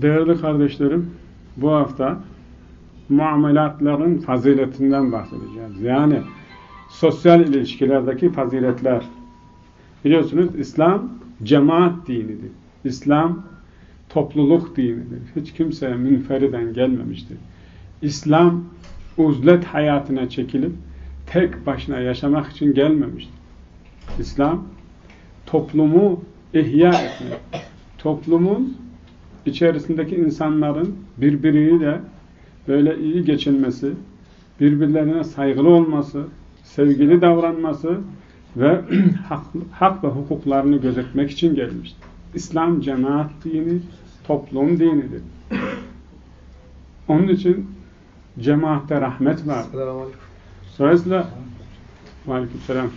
Değerli kardeşlerim, bu hafta muamelatların faziletinden bahsedeceğiz. Yani sosyal ilişkilerdeki faziletler. Biliyorsunuz İslam cemaat dinidir. İslam topluluk dinidir. Hiç kimse münferiden gelmemiştir. İslam uzlet hayatına çekilip tek başına yaşamak için gelmemiştir. İslam toplumu ihya etmek, toplumun içerisindeki insanların birbiriyle böyle iyi geçinmesi, birbirlerine saygılı olması, sevgili davranması ve hak, hak ve hukuklarını gözetmek için gelmiştir. İslam cemaat dini, toplum dinidir. Onun için cemaatte rahmet var. Dolayısıyla Aleykümselam.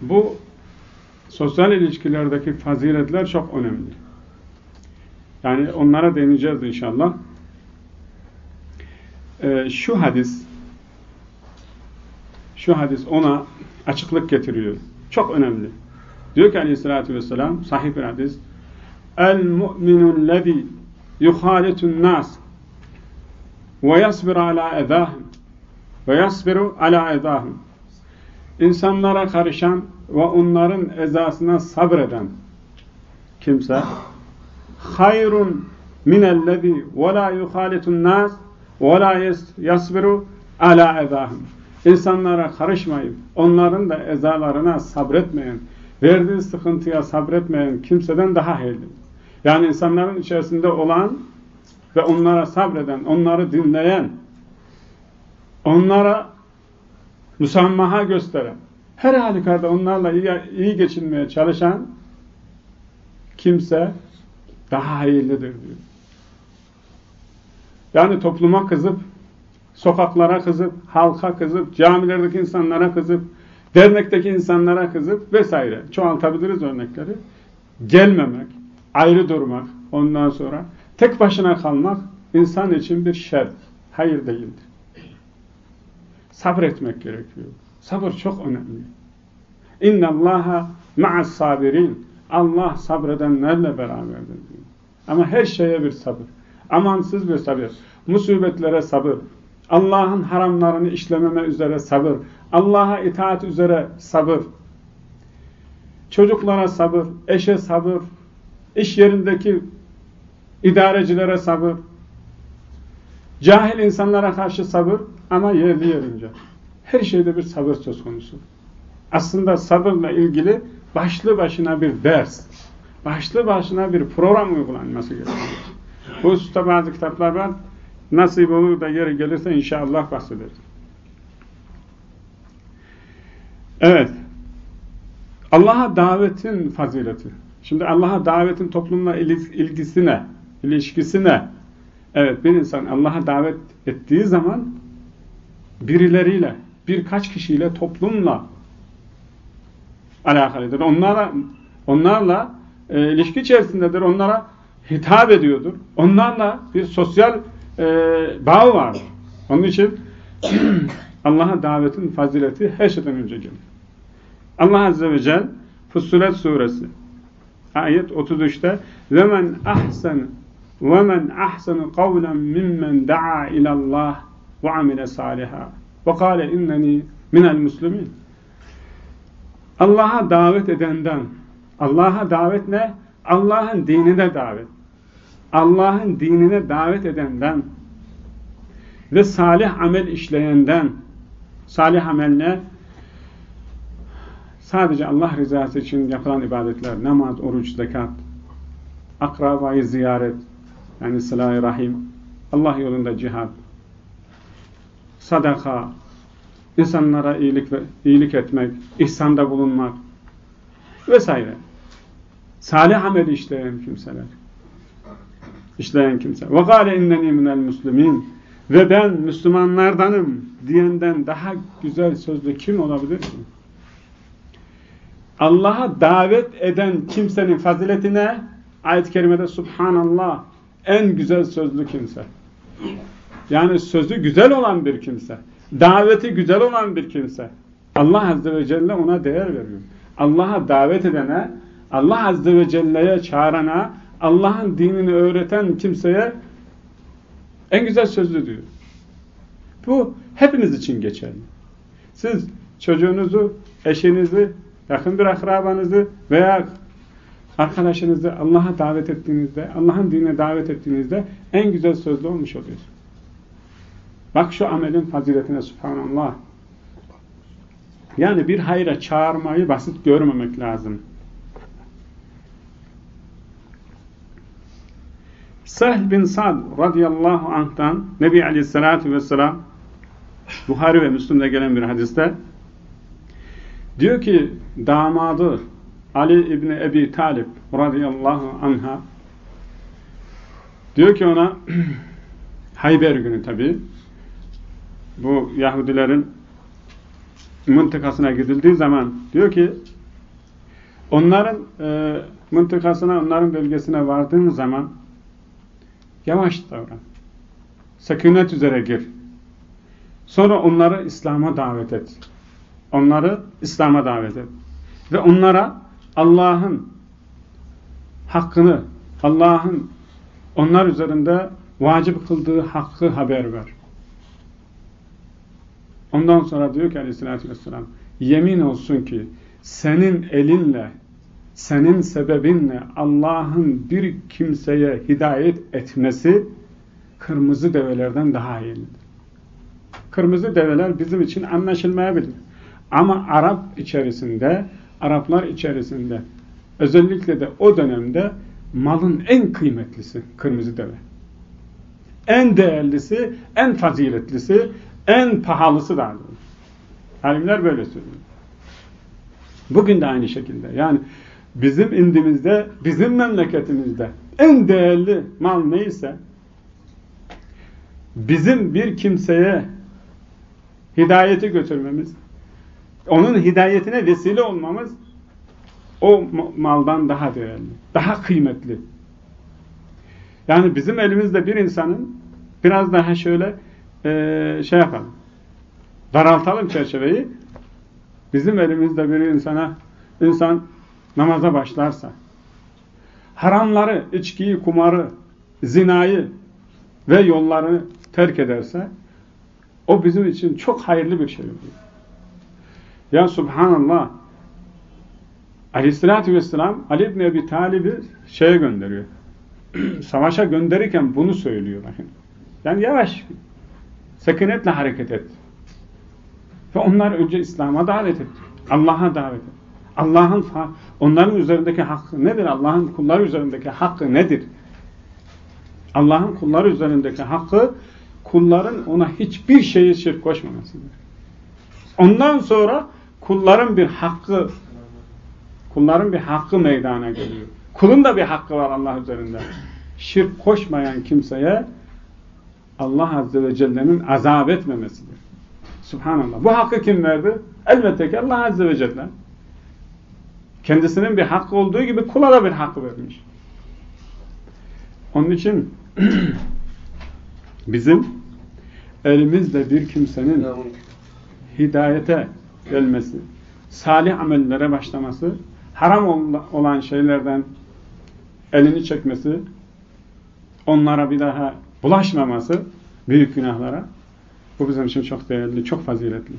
Bu sosyal ilişkilerdeki faziletler çok önemli. Yani onlara değineceğiz inşallah. Ee, şu hadis şu hadis ona açıklık getiriyor. Çok önemli. Diyor ki aleyhissalatü vesselam sahih bir hadis El mu'minun lezi yuhalitun nas ve yasbir ala edahim ve yasbiru ala edahim İnsanlara karışan ve onların ezasına sabreden kimse hayrun minellezi ve la yuhalitun nas ve la yasbiru ala edahim İnsanlara karışmayıp onların da ezalarına sabretmeyen, verdiği sıkıntıya sabretmeyen kimseden daha hayırlı. Yani insanların içerisinde olan ve onlara sabreden, onları dinleyen, onlara müsamaha gösteren, her halükarda onlarla iyi, geçinmeye çalışan kimse daha hayırlıdır diyor. Yani topluma kızıp, sokaklara kızıp, halka kızıp, camilerdeki insanlara kızıp, dernekteki insanlara kızıp vesaire. Çoğaltabiliriz örnekleri. Gelmemek, ayrı durmak, ondan sonra tek başına kalmak insan için bir şer, hayır değildir. Sabretmek gerekiyor. Sabır çok önemli. İnna Allaha ma'as sabirin. Allah sabredenlerle beraberdir. Ama her şeye bir sabır. Amansız bir sabır. Musibetlere sabır. Allah'ın haramlarını işlememe üzere sabır. Allah'a itaat üzere sabır. Çocuklara sabır, eşe sabır, iş yerindeki idarecilere sabır. Cahil insanlara karşı sabır ama yerli yerince. Her şeyde bir sabır söz konusu. Aslında sabırla ilgili başlı başına bir ders, başlı başına bir program uygulanması gerekiyor. Bu hususta bazı kitaplar var. Nasip olur da yeri gelirse inşallah bahsederiz. Evet. Allah'a davetin fazileti. Şimdi Allah'a davetin toplumla ilgisine, ilişkisine. Evet bir insan Allah'a davet ettiği zaman birileriyle, birkaç kişiyle, toplumla alakalıdır. Onlarla, onlarla e, ilişki içerisindedir. Onlara hitap ediyordur. Onlarla bir sosyal e, bağ vardır. Onun için Allah'a davetin fazileti her şeyden önce gelir. Allah Azze ve Celle Fussilet suresi ayet 33'te وَمَنْ أَحْسَنُ وَمَنْ أَحْسَنُ قَوْلًا مِمَّنْ دَعَا إِلَى اللّٰهِ وَعَمِلَ صَالِحًا وَقَالَ اِنَّنِي مِنَ الْمُسْلِمِينَ Allah'a davet edenden, Allah'a davet ne? Allah'ın dinine davet. Allah'ın dinine davet edenden ve salih amel işleyenden, salih amel ne? Sadece Allah rızası için yapılan ibadetler, namaz, oruç, zekat, akrabayı ziyaret, yani sıla rahim, Allah yolunda cihad, sadaka, insanlara iyilik ve iyilik etmek, ihsanda bulunmak vesaire. Salih ameli işleyen kimseler. İşleyen kimse. Ve gâle inneni minel muslimin ve ben Müslümanlardanım diyenden daha güzel sözlü kim olabilir ki? Allah'a davet eden kimsenin faziletine ayet-i kerimede subhanallah en güzel sözlü kimse. Yani sözü güzel olan bir kimse. Daveti güzel olan bir kimse. Allah Azze ve Celle ona değer veriyor. Allah'a davet edene, Allah Azze ve Celle'ye çağırana, Allah'ın dinini öğreten kimseye en güzel sözlü diyor. Bu hepimiz için geçerli. Siz çocuğunuzu, eşinizi, yakın bir akrabanızı veya arkadaşınızı Allah'a davet ettiğinizde, Allah'ın dinine davet ettiğinizde en güzel sözlü olmuş oluyorsunuz. Bak şu amelin faziletine subhanallah. Yani bir hayra çağırmayı basit görmemek lazım. Sahl bin Sad radıyallahu anh'tan Nebi aleyhissalatü vesselam Buhari ve Müslüm'de gelen bir hadiste diyor ki damadı Ali İbni Ebi Talip radıyallahu anha diyor ki ona Hayber günü tabi bu Yahudilerin mıntıkasına gidildiği zaman diyor ki onların e, mıntıkasına, onların bölgesine vardığın zaman yavaş davran. Sakınet üzere gir. Sonra onları İslam'a davet et. Onları İslam'a davet et. Ve onlara Allah'ın hakkını, Allah'ın onlar üzerinde vacip kıldığı hakkı haber ver. Ondan sonra diyor ki aleyhissalatü vesselam yemin olsun ki senin elinle senin sebebinle Allah'ın bir kimseye hidayet etmesi kırmızı develerden daha iyidir. Kırmızı develer bizim için anlaşılmayabilir. Ama Arap içerisinde, Araplar içerisinde özellikle de o dönemde malın en kıymetlisi kırmızı deve. En değerlisi, en faziletlisi, en pahalısı da. Alimler böyle söylüyor. Bugün de aynı şekilde. Yani bizim indimizde, bizim memleketimizde en değerli mal neyse bizim bir kimseye hidayeti götürmemiz, onun hidayetine vesile olmamız o maldan daha değerli, daha kıymetli. Yani bizim elimizde bir insanın biraz daha şöyle e, şey yapalım, daraltalım çerçeveyi. Bizim elimizde bir insana, insan namaza başlarsa, haramları, içkiyi, kumarı, zinayı ve yolları terk ederse, o bizim için çok hayırlı bir şey oluyor. Ya Subhanallah, Aleyhisselatü Vesselam Ali İbni Ebi Talib'i şeye gönderiyor. Savaşa gönderirken bunu söylüyor. Yani yavaş, sekinetle hareket et. Ve onlar önce İslam'a davet etti. Allah'a davet etti. Allah'ın onların üzerindeki hakkı nedir? Allah'ın kulları üzerindeki hakkı nedir? Allah'ın kulları üzerindeki hakkı kulların ona hiçbir şeyi şirk koşmamasıdır. Ondan sonra kulların bir hakkı kulların bir hakkı meydana geliyor. Kulun da bir hakkı var Allah üzerinde. Şirk koşmayan kimseye Allah Azze ve Celle'nin azap etmemesidir. Subhanallah. Bu hakkı kim verdi? Elbette ki Allah Azze ve Celle. Kendisinin bir hakkı olduğu gibi kula da bir hakkı vermiş. Onun için bizim elimizde bir kimsenin hidayete gelmesi, salih amellere başlaması, haram olan şeylerden elini çekmesi, onlara bir daha bulaşmaması, büyük günahlara, bu bizim için çok değerli, çok faziletli.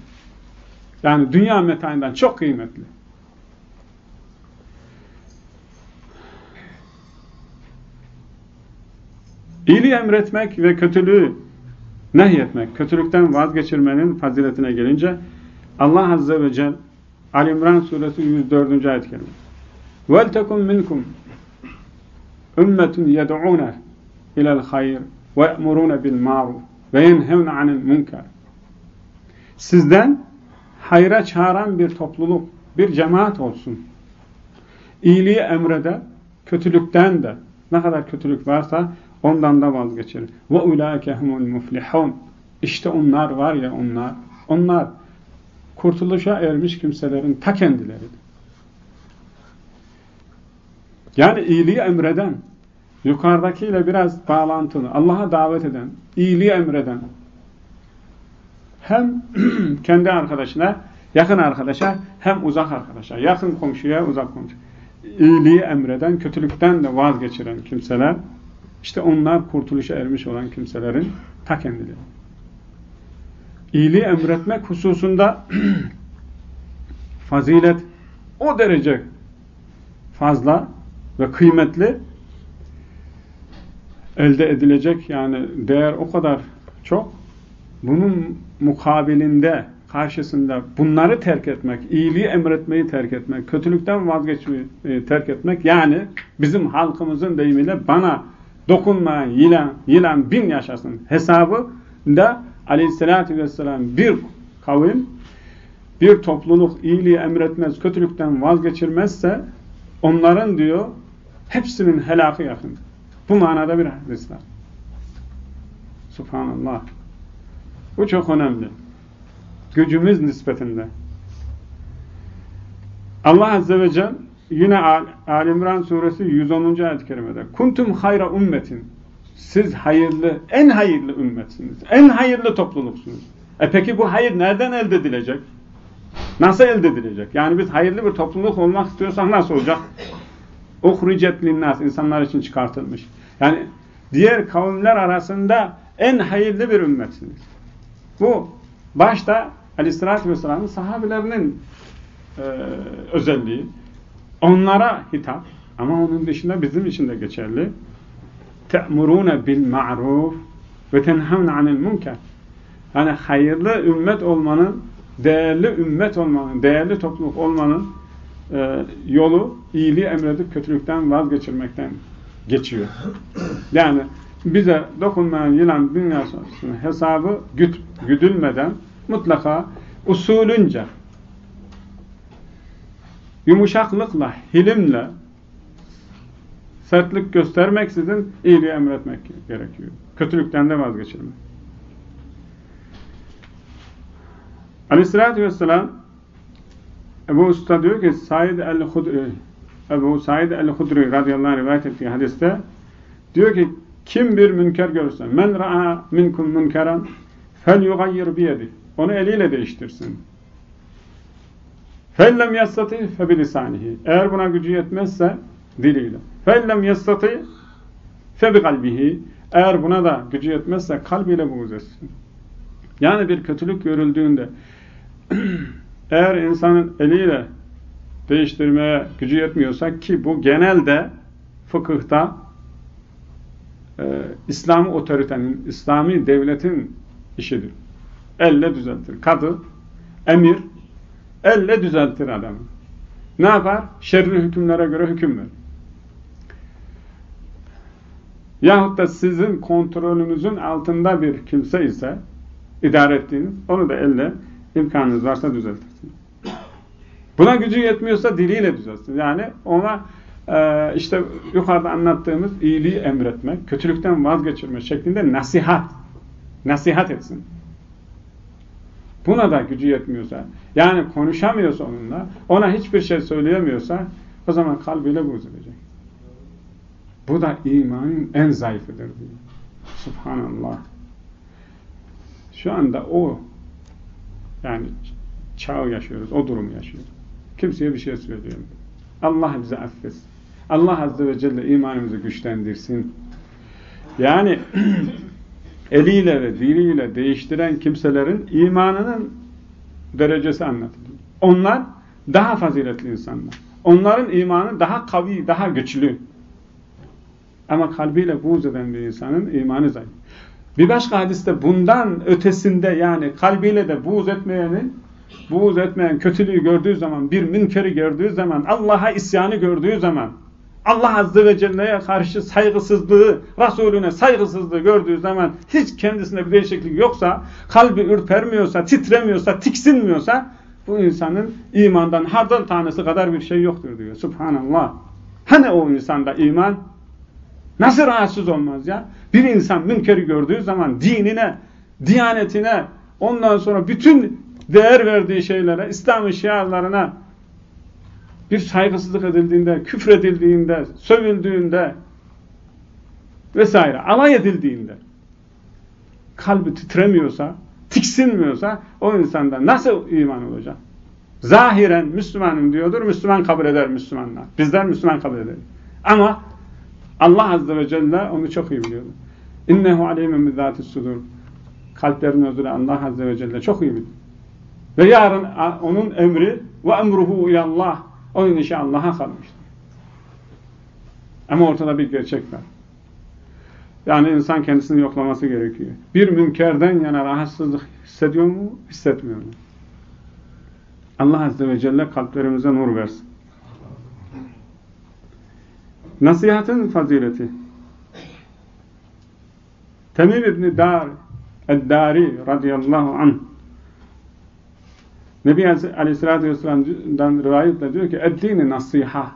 Yani dünya metainden çok kıymetli. İyiliği emretmek ve kötülüğü nehyetmek, kötülükten vazgeçirmenin faziletine gelince Allah Azze ve Celle Ali İmran suresi 104. ayet kelime. وَلْتَكُمْ مِنْكُمْ اُمَّةٌ يَدْعُونَ اِلَى الْخَيْرِ وَيَأْمُرُونَ بِالْمَعْرُفِ وَيَنْهَوْنَ عَنِ الْمُنْكَرِ Sizden hayra çağıran bir topluluk, bir cemaat olsun. İyiliği emreder, kötülükten de ne kadar kötülük varsa ondan da vazgeçirir. Ve ulaike humul muflihun. İşte onlar var ya onlar. Onlar kurtuluşa ermiş kimselerin ta kendileridir. Yani iyiliği emreden, yukarıdakiyle biraz bağlantılı, Allah'a davet eden, iyiliği emreden, hem kendi arkadaşına, yakın arkadaşa, hem uzak arkadaşa, yakın komşuya, uzak komşuya, iyiliği emreden, kötülükten de vazgeçiren kimseler, işte onlar kurtuluşa ermiş olan kimselerin ta kendileri. İyiliği emretmek hususunda fazilet o derece fazla ve kıymetli elde edilecek yani değer o kadar çok bunun mukabilinde karşısında bunları terk etmek, iyiliği emretmeyi terk etmek, kötülükten vazgeçmeyi e, terk etmek yani bizim halkımızın deyimiyle bana dokunmayan yılan, yılan bin yaşasın hesabı da aleyhissalatü vesselam bir kavim bir topluluk iyiliği emretmez, kötülükten vazgeçirmezse onların diyor hepsinin helakı yakındır. Bu manada bir hadis var. Subhanallah. Bu çok önemli. Gücümüz nispetinde. Allah Azze ve Celle yine Al İmran suresi 110. ayet-i kerimede kuntum hayra ümmetin siz hayırlı, en hayırlı ümmetsiniz. En hayırlı topluluksunuz. E peki bu hayır nereden elde edilecek? Nasıl elde edilecek? Yani biz hayırlı bir topluluk olmak istiyorsak nasıl olacak? Uhricet linnas, insanlar için çıkartılmış. Yani diğer kavimler arasında en hayırlı bir ümmetsiniz. Bu başta Aleyhisselatü Vesselam'ın sahabelerinin e, özelliği. Onlara hitap ama onun dışında bizim için de geçerli. Te'murune bil ma'ruf ve tenhavne anil munker. Yani hayırlı ümmet olmanın, değerli ümmet olmanın, değerli topluluk olmanın e, yolu iyiliği emredip kötülükten vazgeçirmekten geçiyor. Yani bize dokunmayan yılan dünyasının hesabı güt, güdülmeden mutlaka usulünce yumuşaklıkla, hilimle sertlik göstermeksizin iyiliği emretmek gerekiyor. Kötülükten de vazgeçilmek. Aleyhissalatü vesselam Ebu Usta diyor ki Said el-Hudri Ebu Said el-Hudri radıyallahu anh rivayet ettiği hadiste diyor ki kim bir münker görürse men ra'a minkum münkeran fel yugayyir biyedi onu eliyle değiştirsin. Fellem yastati febilisanihi. Eğer buna gücü yetmezse diliyle. Fellem yastati febikalbihi. Eğer buna da gücü yetmezse kalbiyle buğz etsin. Yani bir kötülük görüldüğünde eğer insanın eliyle değiştirmeye gücü yetmiyorsa ki bu genelde fıkıhta e, İslami otoritenin, İslami devletin işidir. Elle düzeltir. Kadı, emir, Elle düzeltir adamı. Ne yapar? Şerri hükümlere göre hüküm verir. Yahut da sizin kontrolünüzün altında bir kimse ise idare ettiğiniz, onu da elle imkanınız varsa düzeltirsin. Buna gücü yetmiyorsa diliyle düzeltin. Yani ona e, işte yukarıda anlattığımız iyiliği emretmek, kötülükten vazgeçirme şeklinde nasihat, nasihat etsin. Buna da gücü yetmiyorsa, yani konuşamıyorsa onunla, ona hiçbir şey söyleyemiyorsa, o zaman kalbiyle buğz. Bu da imanın en zayıfıdır diyor. Subhanallah. Şu anda o yani çağ yaşıyoruz, o durumu yaşıyoruz. Kimseye bir şey söyleyemiyor. Allah bize affetsin. Allah Azze ve Celle imanımızı güçlendirsin. Yani eliyle ve diliyle değiştiren kimselerin imanının derecesi anlatılıyor. Onlar daha faziletli insanlar. Onların imanı daha kavi, daha güçlü. Ama kalbiyle buğz eden bir insanın imanı zayıf. Bir başka hadiste bundan ötesinde yani kalbiyle de buğz etmeyenin buğz etmeyen kötülüğü gördüğü zaman, bir münkeri gördüğü zaman, Allah'a isyanı gördüğü zaman, Allah Azze ve Celle'ye karşı saygısızlığı, Resulüne saygısızlığı gördüğü zaman hiç kendisinde bir değişiklik yoksa, kalbi ürpermiyorsa, titremiyorsa, tiksinmiyorsa bu insanın imandan hardal tanesi kadar bir şey yoktur diyor. Subhanallah. Hani o insanda iman? Nasıl rahatsız olmaz ya? Bir insan münkeri gördüğü zaman dinine, diyanetine, ondan sonra bütün değer verdiği şeylere, İslam'ın şiarlarına bir saygısızlık edildiğinde, küfredildiğinde, sövüldüğünde vesaire, alay edildiğinde kalbi titremiyorsa, tiksinmiyorsa o insanda nasıl iman olacak? Zahiren Müslümanım diyordur, Müslüman kabul eder Müslümanlar. Bizler Müslüman kabul ederiz. Ama Allah Azze ve Celle onu çok iyi biliyordu. İnnehu aleymen bizzâtis sudur. Kalplerin özüyle Allah Azze ve Celle çok iyi biliyor. Ve yarın onun emri ve emruhu ilallah. Onun işi Allah'a kalmıştır. Ama ortada bir gerçek var. Yani insan kendisini yoklaması gerekiyor. Bir münkerden yana rahatsızlık hissediyor mu, hissetmiyor mu? Allah Azze ve Celle kalplerimize nur versin. Nasihatın fazileti. Temim İbni Dar Eddari radıyallahu anh Nebi Aleyhisselatü Vesselam'dan rivayetle diyor ki eddini nasiha.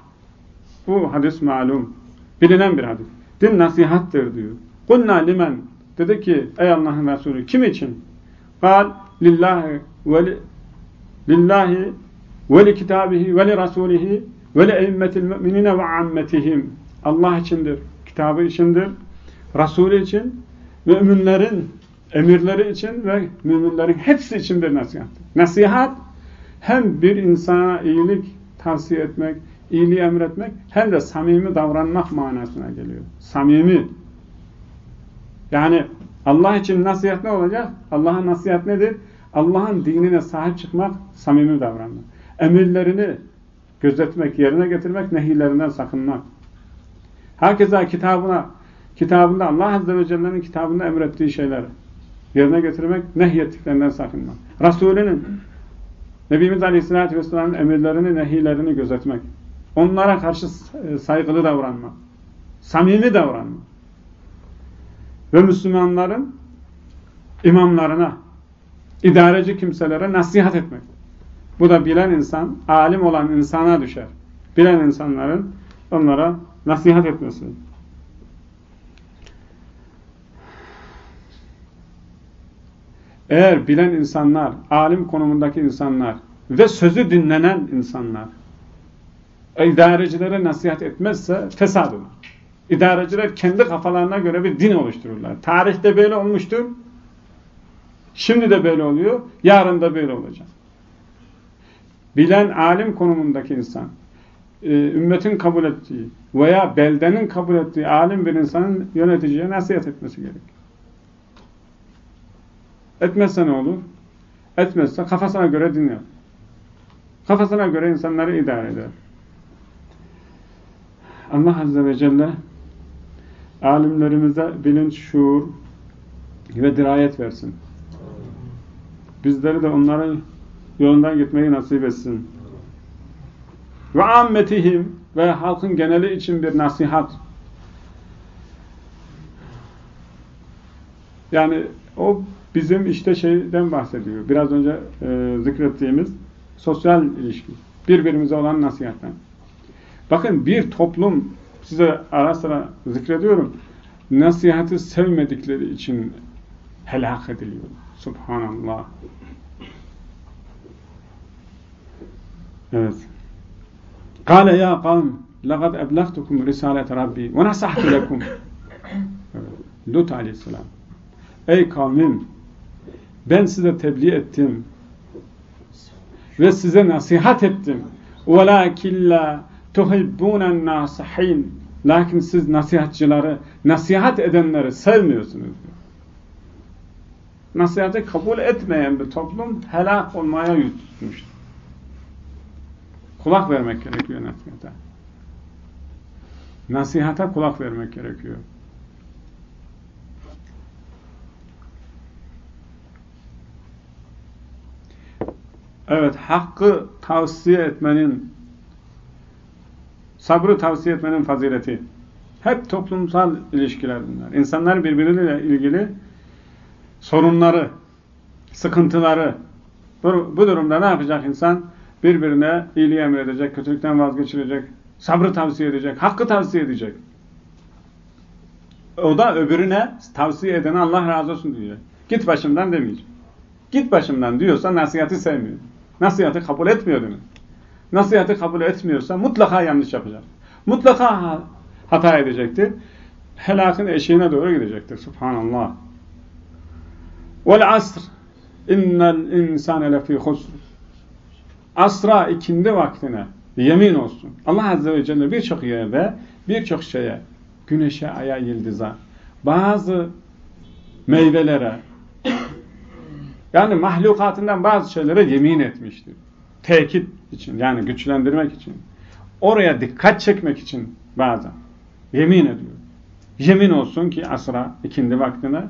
Bu hadis malum. Bilinen bir hadis. Din nasihattır diyor. Kulna limen. Dedi ki ey Allah'ın Resulü kim için? Kal lillahi ve li, lillahi ve li kitabihi ve li rasulihi ve li eimmetil müminine ve ammetihim. Allah içindir. Kitabı içindir. Resulü için müminlerin emirleri için ve müminlerin hepsi için bir nasihat. Nasihat hem bir insana iyilik tavsiye etmek, iyiliği emretmek hem de samimi davranmak manasına geliyor. Samimi. Yani Allah için nasihat ne olacak? Allah'ın nasihat nedir? Allah'ın dinine sahip çıkmak, samimi davranmak. Emirlerini gözetmek, yerine getirmek, nehirlerinden sakınmak. Herkese kitabına, kitabında Allah Azze ve Celle'nin kitabında emrettiği şeyler yerine getirmek, nehyettiklerinden sakınmak. Resulünün, Nebimiz Aleyhisselatü Vesselam'ın emirlerini, nehilerini gözetmek. Onlara karşı e, saygılı davranmak. Samimi davranmak. Ve Müslümanların imamlarına, idareci kimselere nasihat etmek. Bu da bilen insan, alim olan insana düşer. Bilen insanların onlara nasihat etmesi. Eğer bilen insanlar, alim konumundaki insanlar ve sözü dinlenen insanlar idarecilere nasihat etmezse fesad olur. İdareciler kendi kafalarına göre bir din oluştururlar. Tarihte böyle olmuştur. Şimdi de böyle oluyor. Yarın da böyle olacak. Bilen alim konumundaki insan, e, ümmetin kabul ettiği veya beldenin kabul ettiği alim bir insanın yöneticiye nasihat etmesi gerekir. Etmezse ne olur? Etmezse kafasına göre dinler. Kafasına göre insanları idare eder. Allah Azze ve Celle alimlerimize bilinç, şuur ve dirayet versin. Bizleri de onların yolundan gitmeyi nasip etsin. Ve ammetihim ve halkın geneli için bir nasihat. Yani o bizim işte şeyden bahsediyor. Biraz önce e, zikrettiğimiz sosyal ilişki. Birbirimize olan nasihatten. Bakın bir toplum size ara sıra zikrediyorum. Nasihati sevmedikleri için helak ediliyor. Subhanallah. Evet. Kale ya kavm لَقَدْ اَبْلَغْتُكُمْ رِسَالَةَ رَبِّي وَنَسَحْتُ لَكُمْ Lut aleyhisselam Ey kavmim ben size tebliğ ettim ve size nasihat ettim. وَلَاكِنْ لَا تُحِبُّونَ النَّاسِحِينَ Lakin siz nasihatçıları, nasihat edenleri sevmiyorsunuz. Diyor. Nasihatı kabul etmeyen bir toplum helak olmaya yüz tutmuştur. Kulak vermek gerekiyor nasihata. Nasihata kulak vermek gerekiyor. Evet, hakkı tavsiye etmenin, sabrı tavsiye etmenin fazileti. Hep toplumsal ilişkiler bunlar. İnsanlar birbiriyle ilgili sorunları, sıkıntıları, bu, bu durumda ne yapacak insan? Birbirine iyiliği emredecek, kötülükten vazgeçirecek, sabrı tavsiye edecek, hakkı tavsiye edecek. O da öbürüne tavsiye edene Allah razı olsun diyecek. Git başımdan demeyecek. Git başımdan diyorsa nasihati sevmiyor. Nasihatı kabul etmiyor demek. Nasihatı kabul etmiyorsa mutlaka yanlış yapacak. Mutlaka hata edecektir. Helakın eşiğine doğru gidecektir. Subhanallah. Vel asr innel insane lefî husr. Asra ikindi vaktine yemin olsun. Allah Azze ve Celle birçok yerde birçok şeye güneşe, aya, yıldıza bazı meyvelere yani mahlukatından bazı şeylere yemin etmiştir. Tekit için yani güçlendirmek için. Oraya dikkat çekmek için bazen yemin ediyor. Yemin olsun ki asra ikindi vaktine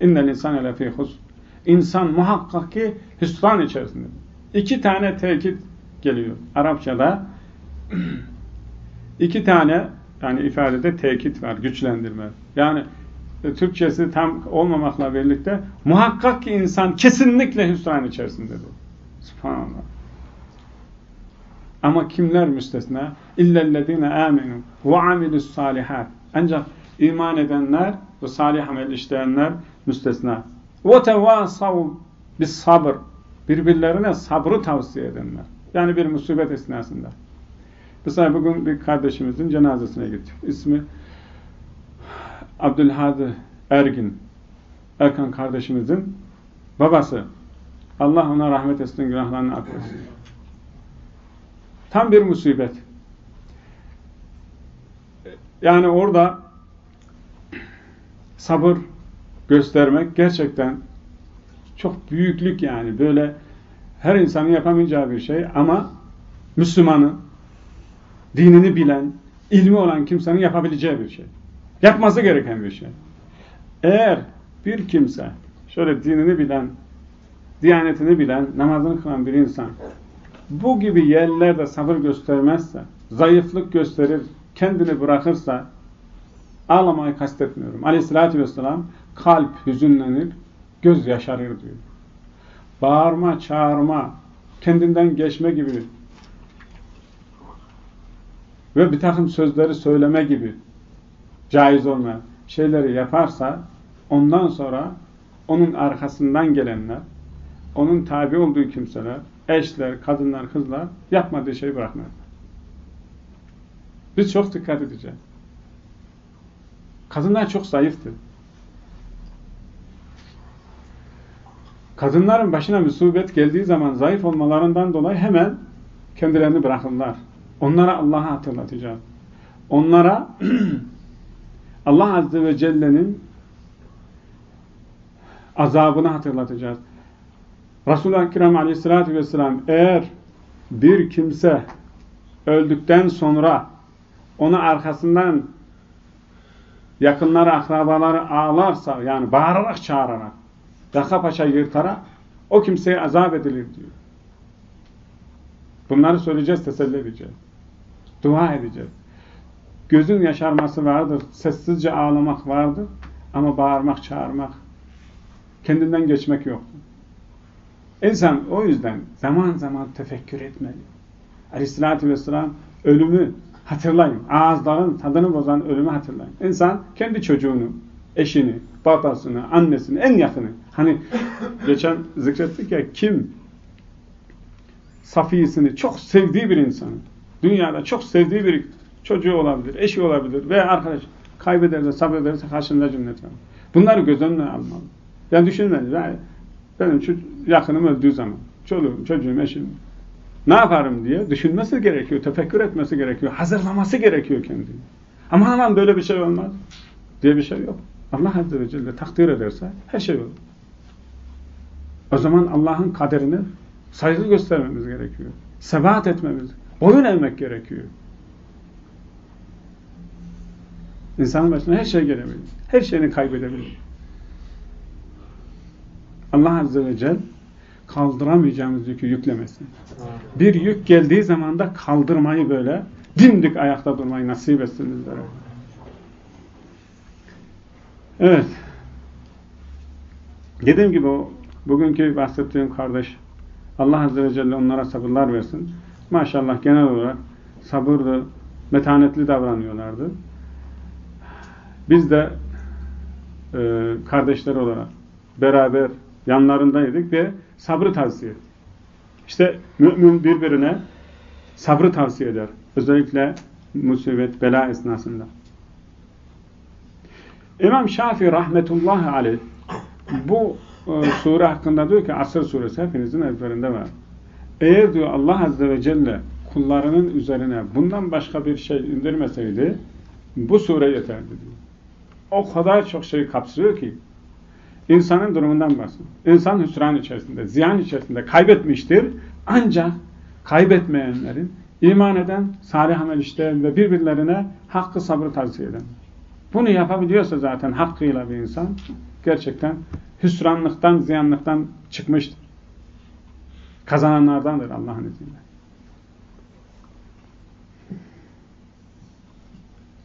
innel insane lefî husr. İnsan muhakkak ki hüsran içerisinde. İki tane tekit geliyor. Arapçada iki tane yani ifadede tekit var, güçlendirme. Yani e, Türkçesi tam olmamakla birlikte muhakkak ki insan kesinlikle hüsran içerisindedir. Subhanallah. Ama kimler müstesna? İllellezine amenu ve amilus salihat. Ancak iman edenler ve salih amel işleyenler müstesna. Ve tevasav bis sabır. Birbirlerine sabrı tavsiye edenler. Yani bir musibet esnasında. Mesela bugün bir kardeşimizin cenazesine gittik. İsmi Abdülhadi Ergin. Erkan kardeşimizin babası. Allah ona rahmet etsin, günahlarını affetsin. Tam bir musibet. Yani orada sabır göstermek gerçekten çok büyüklük yani. Böyle her insanın yapamayacağı bir şey ama Müslümanın, dinini bilen, ilmi olan kimsenin yapabileceği bir şey. Yapması gereken bir şey. Eğer bir kimse şöyle dinini bilen, diyanetini bilen, namazını kılan bir insan bu gibi yerlerde sabır göstermezse, zayıflık gösterir, kendini bırakırsa ağlamayı kastetmiyorum. Aleyhissalatü vesselam kalp hüzünlenir, göz yaşarır diyor. Bağırma, çağırma, kendinden geçme gibi ve bir takım sözleri söyleme gibi caiz olmayan şeyleri yaparsa ondan sonra onun arkasından gelenler, onun tabi olduğu kimseler, eşler, kadınlar, kızlar yapmadığı şeyi bırakmaz. Biz çok dikkat edeceğiz. Kadınlar çok zayıftır. Kadınların başına musibet geldiği zaman zayıf olmalarından dolayı hemen kendilerini bırakırlar. Onlara Allah'ı hatırlatacağız. Onlara Allah Azze ve Celle'nin azabını hatırlatacağız. Resulullah Kiram Aleyhisselatü Vesselam eğer bir kimse öldükten sonra onu arkasından yakınları, akrabaları ağlarsa yani bağırarak çağırarak yaka paça yırtarak o kimseye azap edilir diyor. Bunları söyleyeceğiz, teselli edeceğiz. Dua edeceğiz. Gözün yaşarması vardır, sessizce ağlamak vardır ama bağırmak, çağırmak, kendinden geçmek yoktur. İnsan o yüzden zaman zaman tefekkür etmeli. Aleyhissalatü vesselam ölümü hatırlayın. Ağızların tadını bozan ölümü hatırlayın. İnsan kendi çocuğunu, eşini, babasını, annesini, en yakını. Hani geçen zikrettik ya kim safiyesini çok sevdiği bir insanı, dünyada çok sevdiği bir Çocuğu olabilir, eşi olabilir veya arkadaş kaybederse, sabrederse karşında cennet var. Bunları göz önüne almalı. Yani düşünmeli. Benim şu yakınım öldüğü zaman, çoluğum, çocuğum, eşim ne yaparım diye düşünmesi gerekiyor, tefekkür etmesi gerekiyor, hazırlaması gerekiyor kendini. Ama hemen böyle bir şey olmaz diye bir şey yok. Allah Azze ve Celle takdir ederse her şey olur. O zaman Allah'ın kaderine saygı göstermemiz gerekiyor. Sebat etmemiz, boyun eğmek gerekiyor. İnsanın başına her şey gelebilir. Her şeyini kaybedebilir. Allah Azze ve Celle kaldıramayacağımız yükü yüklemesin. Bir yük geldiği zaman da kaldırmayı böyle dimdik ayakta durmayı nasip etsin bizlere. Evet. Dediğim gibi o bugünkü bahsettiğim kardeş Allah Azze ve Celle onlara sabırlar versin. Maşallah genel olarak sabırlı, metanetli davranıyorlardı. Biz de e, kardeşler olarak beraber yanlarındaydık ve sabrı tavsiye ettik. İşte mümin birbirine sabrı tavsiye eder. Özellikle musibet, bela esnasında. İmam Şafii rahmetullahi aleyh bu e, sure hakkında diyor ki Asır suresi hepinizin ezberinde var. Eğer diyor Allah Azze ve Celle kullarının üzerine bundan başka bir şey indirmeseydi bu sure yeterdi diyor. O kadar çok şey kapsıyor ki insanın durumundan bahsediyor. İnsan hüsran içerisinde, ziyan içerisinde kaybetmiştir. Ancak kaybetmeyenlerin iman eden, salih amel işleyen ve birbirlerine hakkı sabrı tavsiye eden. Bunu yapabiliyorsa zaten hakkıyla bir insan gerçekten hüsranlıktan, ziyanlıktan çıkmıştır. Kazananlardandır Allah'ın izniyle.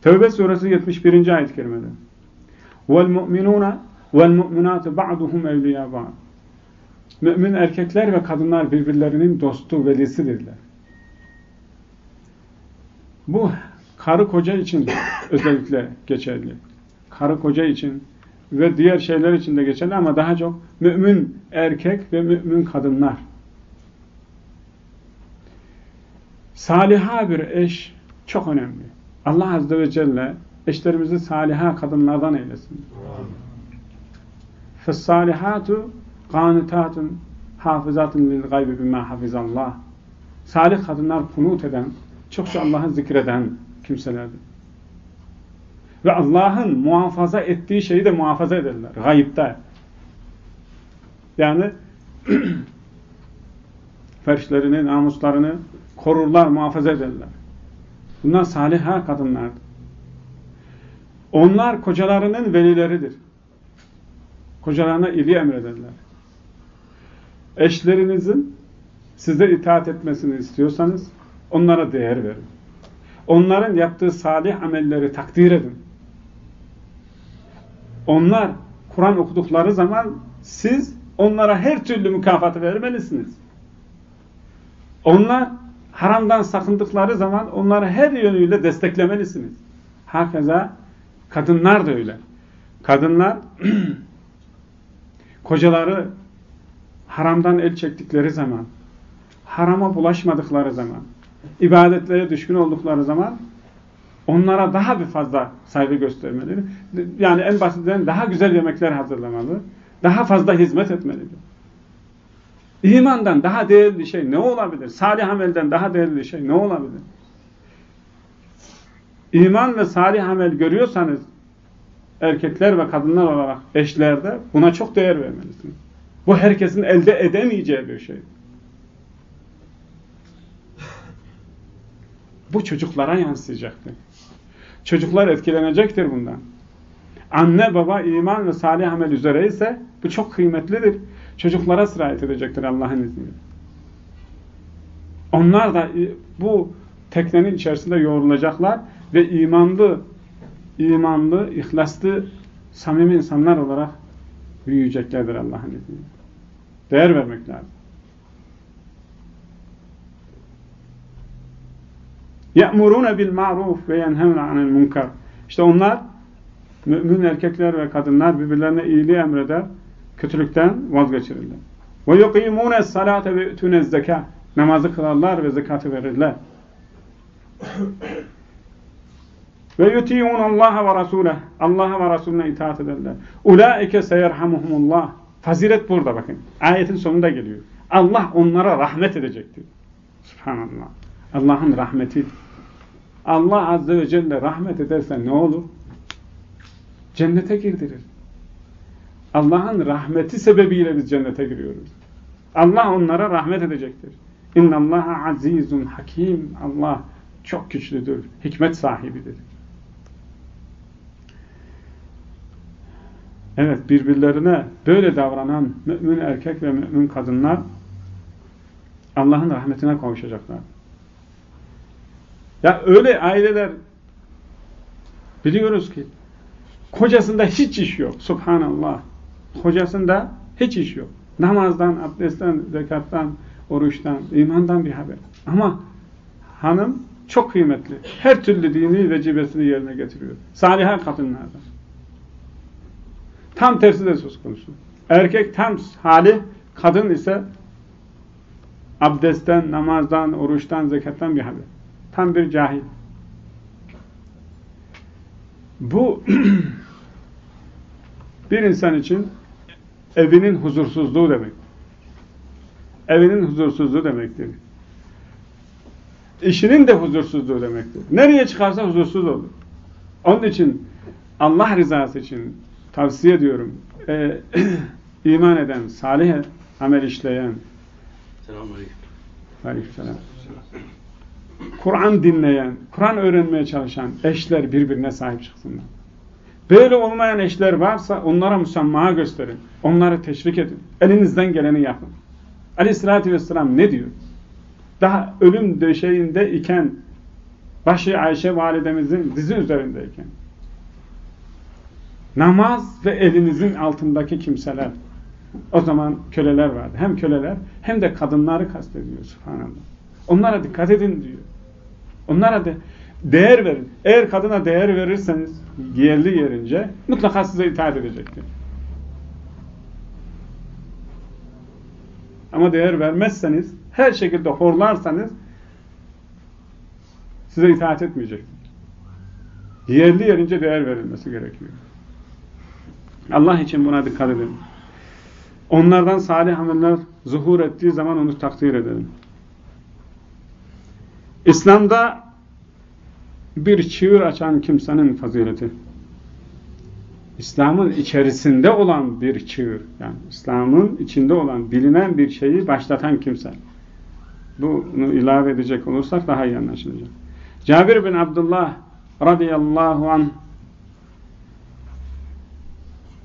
Tevbe suresi 71. ayet-i kerimede. وَالْمُؤْمِنُونَ وَالْمُؤْمِنَاتِ بَعْضُهُمْ اَوْلِيَا بَعْضٍ Mümin erkekler ve kadınlar birbirlerinin dostu, velisidirler. Bu karı koca için özellikle geçerli. Karı koca için ve diğer şeyler için de geçerli ama daha çok mümin erkek ve mümin kadınlar. Saliha bir eş çok önemli. Allah Azze ve Celle eşlerimizi saliha kadınlardan eylesin. Fessalihatu kanitatun hafizatun lil gaybi bima hafizallah. Salih kadınlar kunut eden, çokça Allah'ı zikreden kimselerdir. Ve Allah'ın muhafaza ettiği şeyi de muhafaza ederler. Gayipte. Yani ferşlerini, namuslarını korurlar, muhafaza ederler. Bunlar saliha kadınlardır. Onlar kocalarının velileridir. Kocalarına iyiliği emrederler. Eşlerinizin size itaat etmesini istiyorsanız onlara değer verin. Onların yaptığı salih amelleri takdir edin. Onlar Kur'an okudukları zaman siz onlara her türlü mükafatı vermelisiniz. Onlar haramdan sakındıkları zaman onları her yönüyle desteklemelisiniz. Hakeza kadınlar da öyle. Kadınlar kocaları haramdan el çektikleri zaman, harama bulaşmadıkları zaman, ibadetlere düşkün oldukları zaman onlara daha bir fazla saygı göstermeli. Yani en basitinden daha güzel yemekler hazırlamalı. Daha fazla hizmet etmelidir. İmandan daha değerli şey ne olabilir? Salih amelden daha değerli şey ne olabilir? İman ve salih amel görüyorsanız erkekler ve kadınlar olarak eşlerde buna çok değer vermelisiniz. Bu herkesin elde edemeyeceği bir şey. Bu çocuklara yansıyacaktır. Çocuklar etkilenecektir bundan. Anne baba iman ve salih amel üzere ise bu çok kıymetlidir. Çocuklara sirayet edecektir Allah'ın izniyle. Onlar da bu teknenin içerisinde yoğrulacaklar ve imanlı, imanlı, ihlaslı, samimi insanlar olarak büyüyeceklerdir Allah'ın izniyle. Değer vermek lazım. يَأْمُرُونَ بِالْمَعْرُوفِ وَيَنْهَوْنَ عَنِ الْمُنْكَرِ İşte onlar, mümin erkekler ve kadınlar birbirlerine iyiliği emreder, kötülükten vazgeçirirler. وَيُقِيمُونَ الصَّلَاةَ وَيُؤْتُونَ الزَّكَاةِ. ve ütüne zeka. namazı kılarlar ve zekatı verirler. 'Ve yuti'un Allah ve Resuleh. Allah'a ve Resulüne itaat ederler. Ulaike seyerhamuhumullah. Fazilet burada bakın. Ayetin sonunda geliyor. Allah onlara rahmet edecektir. Subhanallah. Allah'ın rahmeti. Allah Azze ve Celle rahmet ederse ne olur? Cennete girdirir. Allah'ın rahmeti sebebiyle biz cennete giriyoruz. Allah onlara rahmet edecektir. İnna Allaha azizun hakim. Allah çok güçlüdür, hikmet sahibidir. Evet, birbirlerine böyle davranan mümin erkek ve mümin kadınlar Allah'ın rahmetine kavuşacaklar. Ya öyle aileler biliyoruz ki kocasında hiç iş yok. Subhanallah. Kocasında hiç iş yok. Namazdan, abdestten, zekattan, oruçtan, imandan bir haber. Ama hanım çok kıymetli. Her türlü dini vecibesini yerine getiriyor. Saliha kadınlardan. Tam tersi de söz konusu. Erkek tam hali, kadın ise abdestten, namazdan, oruçtan, zekattan bir haber. Tam bir cahil. Bu bir insan için evinin huzursuzluğu demek. Evinin huzursuzluğu demektir. İşinin de huzursuzluğu demektir. Nereye çıkarsa huzursuz olur. Onun için Allah rızası için tavsiye ediyorum. Ee, iman eden, salih amel işleyen Aleykümselam. Kur'an dinleyen, Kur'an öğrenmeye çalışan eşler birbirine sahip çıksınlar. Böyle olmayan eşler varsa onlara müsammaha gösterin. Onları teşvik edin. Elinizden geleni yapın. Aleyhissalatü vesselam ne diyor? Daha ölüm döşeğinde iken başı Ayşe validemizin dizi üzerindeyken namaz ve elinizin altındaki kimseler o zaman köleler vardı. Hem köleler hem de kadınları kastediyor subhanallah. Onlara dikkat edin diyor. Onlara de değer verin. Eğer kadına değer verirseniz yerli yerince mutlaka size itaat edecektir. Ama değer vermezseniz, her şekilde horlarsanız size itaat etmeyecektir. Yerli yerince değer verilmesi gerekiyor. Allah için buna dikkat edin. Onlardan salih ameller zuhur ettiği zaman onu takdir edelim. İslam'da bir çığır açan kimsenin fazileti. İslam'ın içerisinde olan bir çığır, yani İslam'ın içinde olan, bilinen bir şeyi başlatan kimse. Bunu ilave edecek olursak daha iyi anlaşılacak. Cabir bin Abdullah radıyallahu anh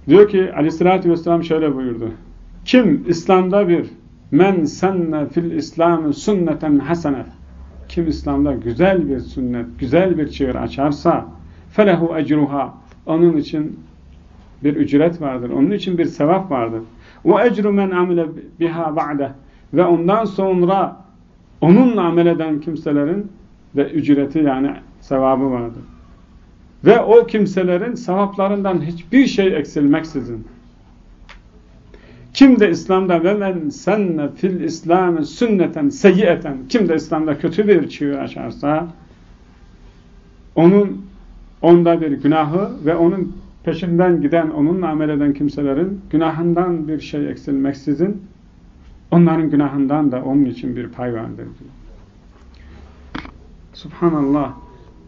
diyor ki aleyhissalatü vesselam şöyle buyurdu. Kim İslam'da bir men senne fil İslamı sünneten hasene kim İslam'da güzel bir sünnet, güzel bir çığır açarsa felehu ecruha onun için bir ücret vardır. Onun için bir sevap vardır. Ve ecru men amile biha ba'de ve ondan sonra onunla amel eden kimselerin de ücreti yani sevabı vardır. Ve o kimselerin sevaplarından hiçbir şey eksilmeksizin kim de İslam'da ve men senne fil İslam'ı sünneten seyyiyeten kim de İslam'da kötü bir çığır açarsa onun onda bir günahı ve onun peşinden giden, onunla amel eden kimselerin günahından bir şey eksilmeksizin onların günahından da onun için bir pay vardır diyor. Subhanallah.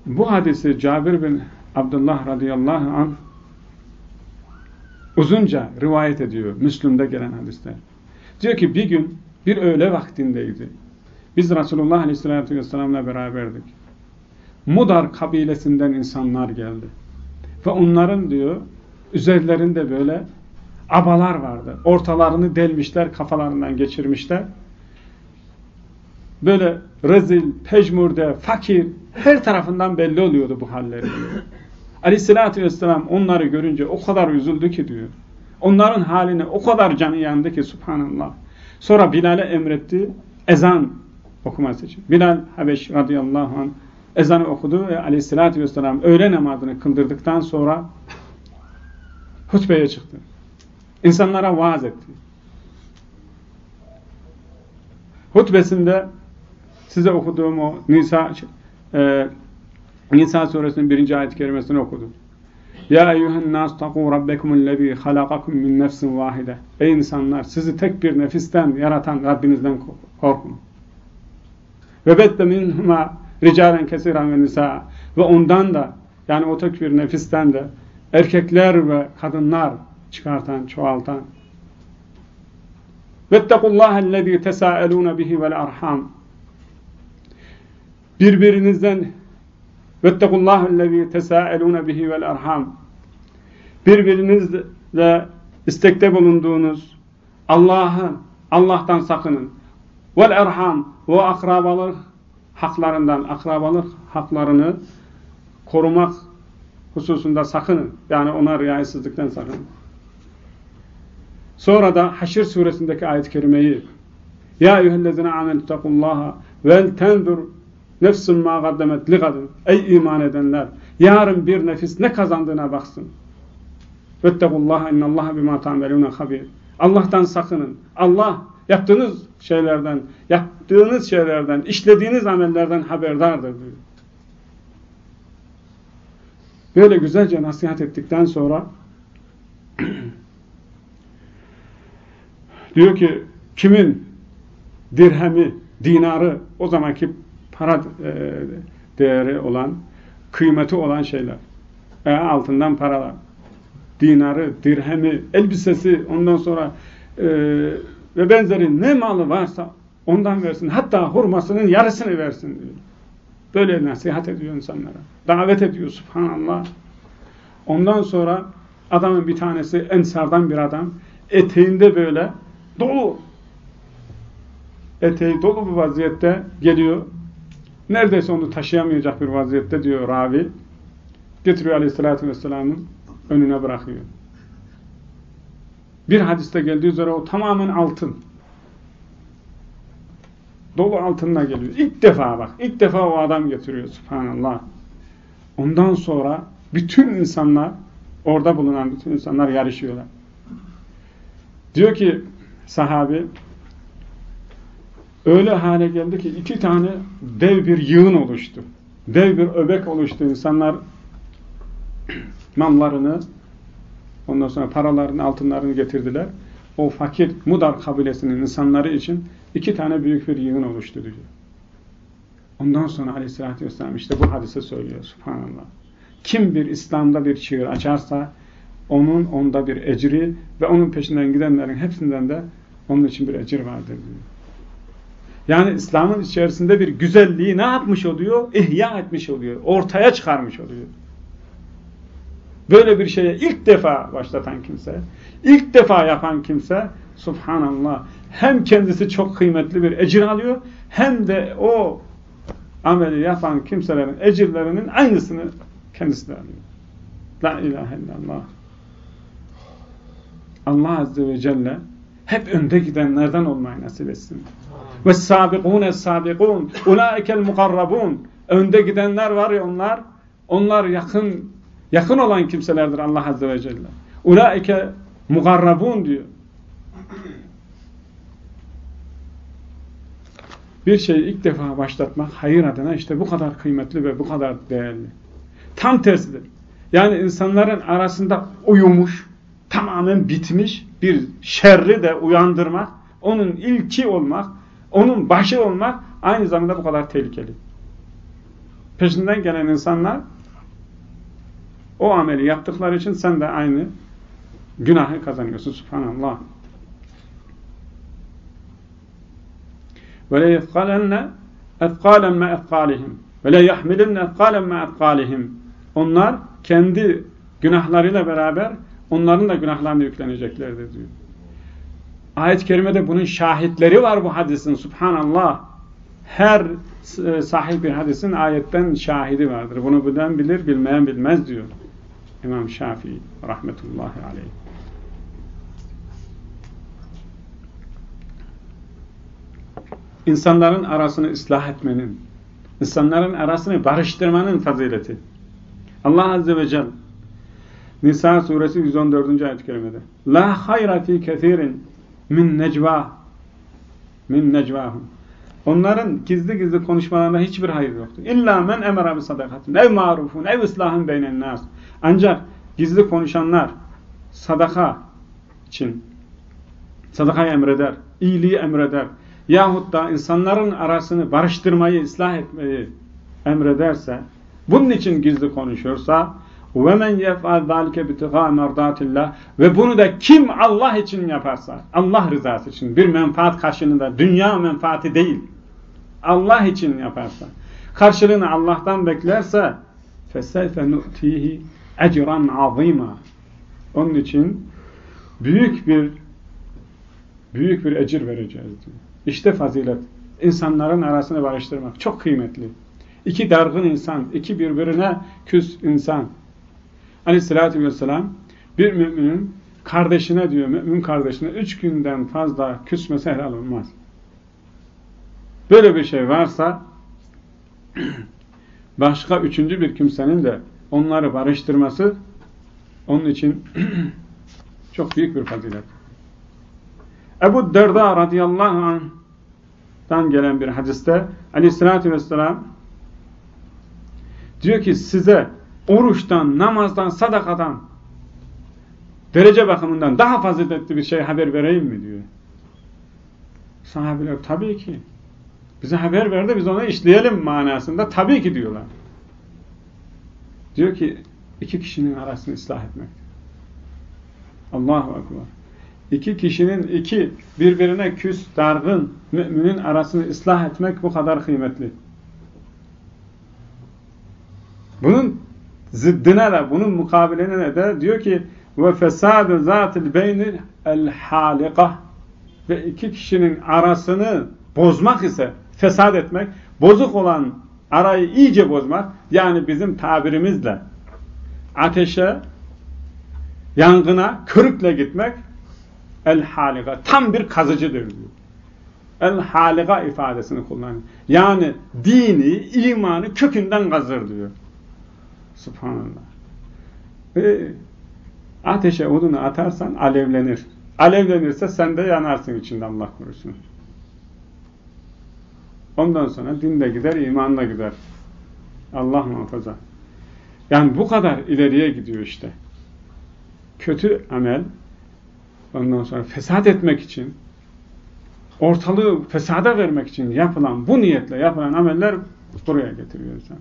Bu hadisi Cabir bin Abdullah radıyallahu anh uzunca rivayet ediyor Müslüm'de gelen hadiste. Diyor ki bir gün bir öğle vaktindeydi. Biz Resulullah Aleyhisselatü Vesselam'la beraberdik. Mudar kabilesinden insanlar geldi. Ve onların diyor üzerlerinde böyle abalar vardı. Ortalarını delmişler, kafalarından geçirmişler. Böyle rezil, pejmurde, fakir her tarafından belli oluyordu bu halleri. Aleyhissalatü vesselam onları görünce o kadar üzüldü ki diyor. Onların haline o kadar canı yandı ki subhanallah. Sonra Bilal'e emretti ezan okuması için. Bilal Habeş radıyallahu anh ezanı okudu ve aleyhissalatü vesselam öğle namazını kıldırdıktan sonra hutbeye çıktı. İnsanlara vaaz etti. Hutbesinde size okuduğum o Nisa e, Nisa suresinin birinci ayet-i kerimesini okudum. Ya eyyühen nas taku rabbekumullezî halakakum min nefsin vahide. Ey insanlar sizi tek bir nefisten yaratan Rabbinizden korkun. Ve bedde minhuma ricalen kesiren ve nisa. Ve ondan da yani o tek bir nefisten de erkekler ve kadınlar çıkartan, çoğaltan. Vettekullâhellezî tesâelûne bihi vel arham. Birbirinizden Vettekullâhellezî tesâelûne bihi vel arham. Birbirinizle istekte bulunduğunuz Allah'ı, Allah'tan sakının. Vel erham, o akrabalık haklarından, akrabalık haklarını korumak hususunda sakının. Yani ona riayetsizlikten sakının. Sonra da Haşr suresindeki ayet-i kerimeyi Ya eyyühellezine amenüttekullaha vel tendur nefsun ma gaddemet li Ey iman edenler! Yarın bir nefis ne kazandığına baksın. Vettekullaha innallaha bima ta'melune habir. Allah'tan sakının. Allah yaptığınız şeylerden, yaptığınız şeylerden, işlediğiniz amellerden haberdardır diyor. Böyle güzelce nasihat ettikten sonra diyor ki kimin dirhemi, dinarı o zamanki para e, değeri olan, kıymeti olan şeyler. E, altından paralar. Dinarı, dirhemi, elbisesi, ondan sonra e, ve benzeri ne malı varsa ondan versin. Hatta hurmasının yarısını versin diyor. Böyle nasihat ediyor insanlara. Davet ediyor subhanallah. Ondan sonra adamın bir tanesi ensardan bir adam eteğinde böyle dolu eteği dolu bir vaziyette geliyor. Neredeyse onu taşıyamayacak bir vaziyette diyor ravi. Getiriyor aleyhissalatü vesselamın önüne bırakıyor. Bir hadiste geldiği üzere o tamamen altın. Dolu altınla geliyor. İlk defa bak. ilk defa o adam getiriyor. Subhanallah. Ondan sonra bütün insanlar orada bulunan bütün insanlar yarışıyorlar. Diyor ki sahabi öyle hale geldi ki iki tane dev bir yığın oluştu. Dev bir öbek oluştu. İnsanlar mallarını ondan sonra paralarını, altınlarını getirdiler. O fakir Mudar kabilesinin insanları için iki tane büyük bir yığın oluştu diyor. Ondan sonra aleyhissalatü vesselam işte bu hadise söylüyor. Subhanallah. Kim bir İslam'da bir çığır açarsa onun onda bir ecri ve onun peşinden gidenlerin hepsinden de onun için bir ecir vardır diyor. Yani İslam'ın içerisinde bir güzelliği ne yapmış oluyor? İhya etmiş oluyor. Ortaya çıkarmış oluyor. Böyle bir şeye ilk defa başlatan kimse, ilk defa yapan kimse subhanallah hem kendisi çok kıymetli bir ecir alıyor hem de o ameli yapan kimselerin ecirlerinin aynısını kendisi alıyor. La ilahe illallah. Allah Azze ve Celle hep önde gidenlerden olmayı nasip etsin. Ve sabikûne sabikûn ulâikel mukarrabûn önde gidenler var ya onlar onlar yakın yakın olan kimselerdir Allah Azze ve Celle. Ulaike mugarrabun diyor. Bir şeyi ilk defa başlatmak hayır adına işte bu kadar kıymetli ve bu kadar değerli. Tam tersidir. Yani insanların arasında uyumuş, tamamen bitmiş bir şerri de uyandırmak, onun ilki olmak, onun başı olmak aynı zamanda bu kadar tehlikeli. Peşinden gelen insanlar o ameli yaptıkları için sen de aynı günahı kazanıyorsun. Subhanallah. Yefkalenne efkalen me efkalihim ve le yahmilinne efkalen me efkalihim onlar kendi günahlarıyla beraber onların da günahlarını yükleneceklerdir diyor. Ayet-i kerimede bunun şahitleri var bu hadisin. Subhanallah. Her e, sahih bir hadisin ayetten şahidi vardır. Bunu bilen bilir, bilmeyen bilmez diyor. İmam Şafii rahmetullahi aleyh. İnsanların arasını ıslah etmenin, insanların arasını barıştırmanın fazileti. Allah Azze ve Celle Nisa suresi 114. ayet-i kerimede La hayra fi kethirin min necva min necvahum Onların gizli gizli konuşmalarında hiçbir hayır yoktu. İlla men emara bi sadakatin ev marufun ev islahın beynen nas. Ancak gizli konuşanlar sadaka için sadakayı emreder, iyiliği emreder yahut da insanların arasını barıştırmayı, ıslah etmeyi emrederse, bunun için gizli ve men yef'al zalike bitiha ve bunu da kim Allah için yaparsa, Allah rızası için bir menfaat karşılığında, dünya menfaati değil. Allah için yaparsa, karşılığını Allah'tan beklerse feselfe nu'tihi ecran azima. Onun için büyük bir büyük bir ecir vereceğiz diyor. İşte fazilet. İnsanların arasını barıştırmak çok kıymetli. İki dargın insan, iki birbirine küs insan, Aleyhissalatü vesselam bir müminin kardeşine diyor, mümin kardeşine üç günden fazla küsmesi helal olmaz. Böyle bir şey varsa başka üçüncü bir kimsenin de onları barıştırması onun için çok büyük bir fazilet. Ebu Derda radıyallahu anh'tan gelen bir hadiste aleyhissalatü vesselam diyor ki size oruçtan, namazdan, sadakadan derece bakımından daha faziletli bir şey haber vereyim mi diyor. Sahabeler tabii ki bize haber verdi biz onu işleyelim manasında tabii ki diyorlar. Diyor ki iki kişinin arasını ıslah etmek. Allahu Ekber iki kişinin iki birbirine küs, dargın müminin arasını ıslah etmek bu kadar kıymetli. Bunun zıddına da, bunun mukabiline de diyor ki ve fesadu zatil beynil el halika ve iki kişinin arasını bozmak ise fesat etmek, bozuk olan arayı iyice bozmak yani bizim tabirimizle ateşe, yangına, körükle gitmek El haliga. Tam bir kazıcıdır diyor. El haliga ifadesini kullanıyor. Yani dini, imanı kökünden kazır diyor. Subhanallah. E, ateşe odunu atarsan alevlenir. Alevlenirse sen de yanarsın içinde Allah korusun. Ondan sonra din de gider, iman da gider. Allah muhafaza. Yani bu kadar ileriye gidiyor işte. Kötü amel, ondan sonra fesat etmek için, ortalığı fesada vermek için yapılan, bu niyetle yapılan ameller buraya getiriyor insan.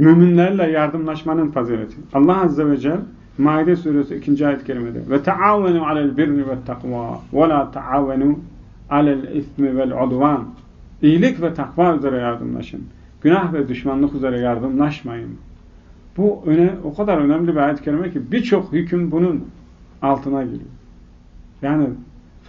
Müminlerle yardımlaşmanın fazileti. Allah Azze ve Celle Maide suresi 2. ayet-i kerimede ve taavenu alel birri ve takva ve la taavenu alel ismi vel udvan İyilik ve takva üzere yardımlaşın. Günah ve düşmanlık üzere yardımlaşmayın. Bu öne, o kadar önemli bir ayet-i kerime ki birçok hüküm bunun altına giriyor. Yani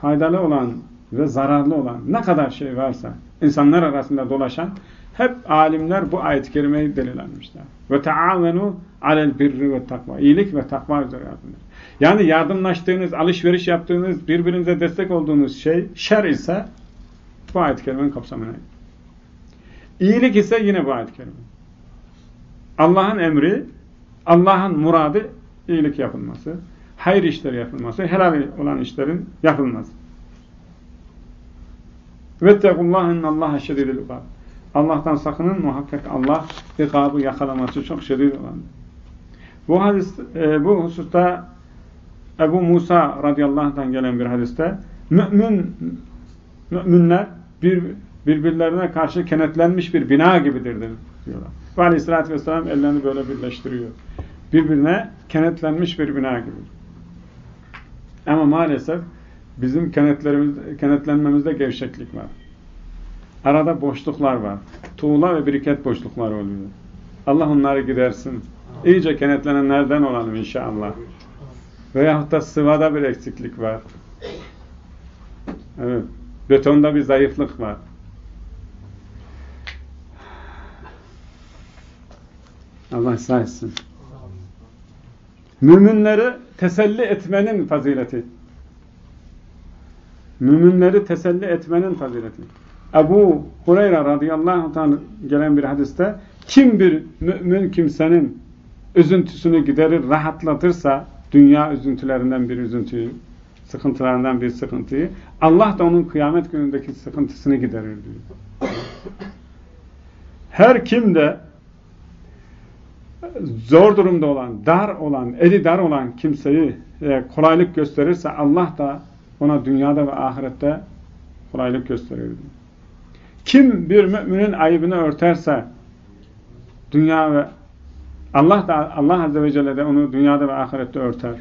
faydalı olan ve zararlı olan ne kadar şey varsa insanlar arasında dolaşan hep alimler bu ayet-i kerimeyi delillenmişler. Ve taavenu alel birri ve takva. İyilik ve takva üzere yardımlaşın. Yani yardımlaştığınız, alışveriş yaptığınız, birbirinize destek olduğunuz şey şer ise bu ayet-i kerimenin kapsamına İyilik ise yine bu ayet-i kerime. Allah'ın emri, Allah'ın muradı iyilik yapılması, hayır işleri yapılması, helal olan işlerin yapılması. Vettekullah innallaha şedidil ikab. Allah'tan sakının muhakkak Allah ikabı yakalaması çok şedid olan. Bu hadis e, bu hususta Ebu Musa radıyallahu anh'tan gelen bir hadiste mümin müminler bir birbirlerine karşı kenetlenmiş bir bina gibidir diyorlar. Ve aleyhissalatü vesselam ellerini böyle birleştiriyor. Birbirine kenetlenmiş bir bina gibi. Ama maalesef bizim kenetlerimiz, kenetlenmemizde gevşeklik var. Arada boşluklar var. Tuğla ve biriket boşluklar oluyor. Allah onları gidersin. İyice kenetlenenlerden olalım inşallah. Veyahut da sıvada bir eksiklik var. Evet. Betonda bir zayıflık var. Allah ıslah etsin. Müminleri teselli etmenin fazileti. Müminleri teselli etmenin fazileti. Ebu Hureyre radıyallahu anh gelen bir hadiste kim bir mümin kimsenin üzüntüsünü giderir, rahatlatırsa dünya üzüntülerinden bir üzüntüyü, sıkıntılarından bir sıkıntıyı, Allah da onun kıyamet günündeki sıkıntısını giderir diyor. Her kim de zor durumda olan, dar olan, eli dar olan kimseyi e, kolaylık gösterirse Allah da ona dünyada ve ahirette kolaylık gösterir. Kim bir müminin ayıbını örterse dünya ve Allah da Allah Azze ve Celle de onu dünyada ve ahirette örter.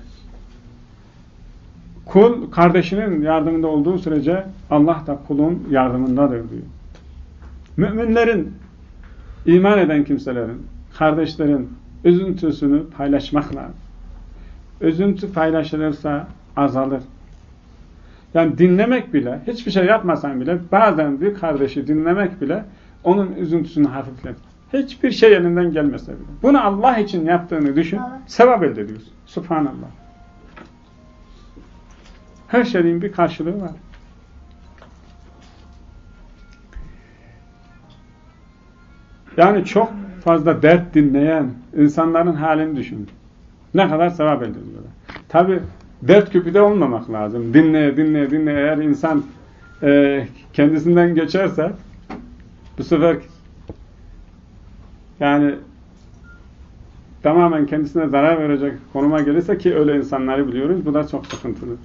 Kul kardeşinin yardımında olduğu sürece Allah da kulun yardımındadır diyor. Müminlerin, iman eden kimselerin, kardeşlerin üzüntüsünü paylaşmakla, üzüntü paylaşılırsa azalır. Yani dinlemek bile, hiçbir şey yapmasan bile, bazen bir kardeşi dinlemek bile onun üzüntüsünü hafifletir. Hiçbir şey elinden gelmese bile. Bunu Allah için yaptığını düşün, sevap elde ediyorsun. Subhanallah. Her şeyin bir karşılığı var. Yani çok fazla dert dinleyen insanların halini düşün. Ne kadar sevap elde ediyorlar. Tabi dert küpü de olmamak lazım. Dinleye dinleye dinleye eğer insan e, kendisinden geçerse bu sefer yani tamamen kendisine zarar verecek konuma gelirse ki öyle insanları biliyoruz. Bu da çok sıkıntılı.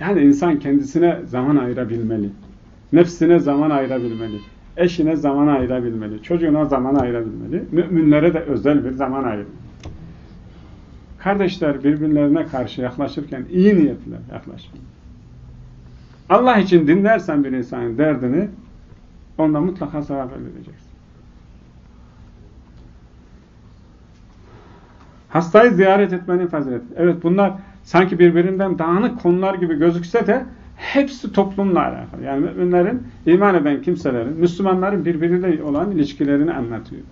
Yani insan kendisine zaman ayırabilmeli. Nefsine zaman ayırabilmeli. Eşine zaman ayırabilmeli. Çocuğuna zaman ayırabilmeli. Müminlere de özel bir zaman ayırmalı. Kardeşler birbirlerine karşı yaklaşırken iyi niyetle yaklaşmalı. Allah için dinlersen bir insanın derdini onda mutlaka sevap elde edeceksin. Hastayı ziyaret etmenin fazileti. Evet bunlar sanki birbirinden dağınık konular gibi gözükse de hepsi toplumla alakalı. Yani müminlerin, iman eden kimselerin, Müslümanların birbiriyle olan ilişkilerini anlatıyor.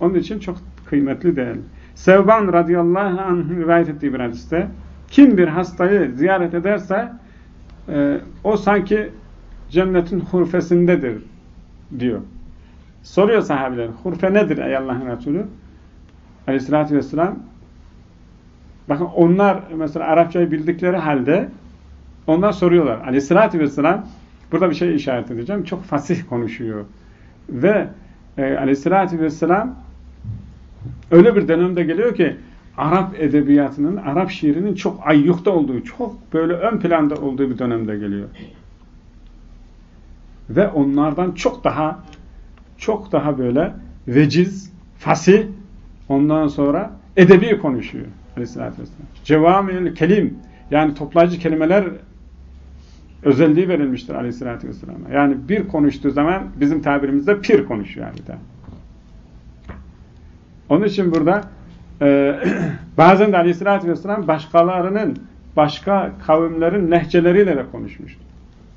Onun için çok kıymetli değerli. Sevban radıyallahu anh rivayet ettiği bir hadiste kim bir hastayı ziyaret ederse e, o sanki cennetin hurfesindedir diyor. Soruyor sahabiler, hurfe nedir ey Allah'ın Resulü? Aleyhissalatü vesselam bakın onlar mesela Arapçayı bildikleri halde onlar soruyorlar. Aleyhissalatü vesselam burada bir şey işaret edeceğim. Çok fasih konuşuyor. Ve e, aleyhissalatü vesselam öyle bir dönemde geliyor ki Arap edebiyatının, Arap şiirinin çok ayyukta olduğu, çok böyle ön planda olduğu bir dönemde geliyor. Ve onlardan çok daha çok daha böyle veciz, fasih ondan sonra edebi konuşuyor aleyhissalatü vesselam. Cevamil kelim yani toplayıcı kelimeler özelliği verilmiştir aleyhissalatü vesselam'a. Yani bir konuştuğu zaman bizim tabirimizde pir konuşuyor adeta. Onun için burada e, bazen de aleyhissalatü vesselam başkalarının, başka kavimlerin lehçeleriyle de konuşmuştur.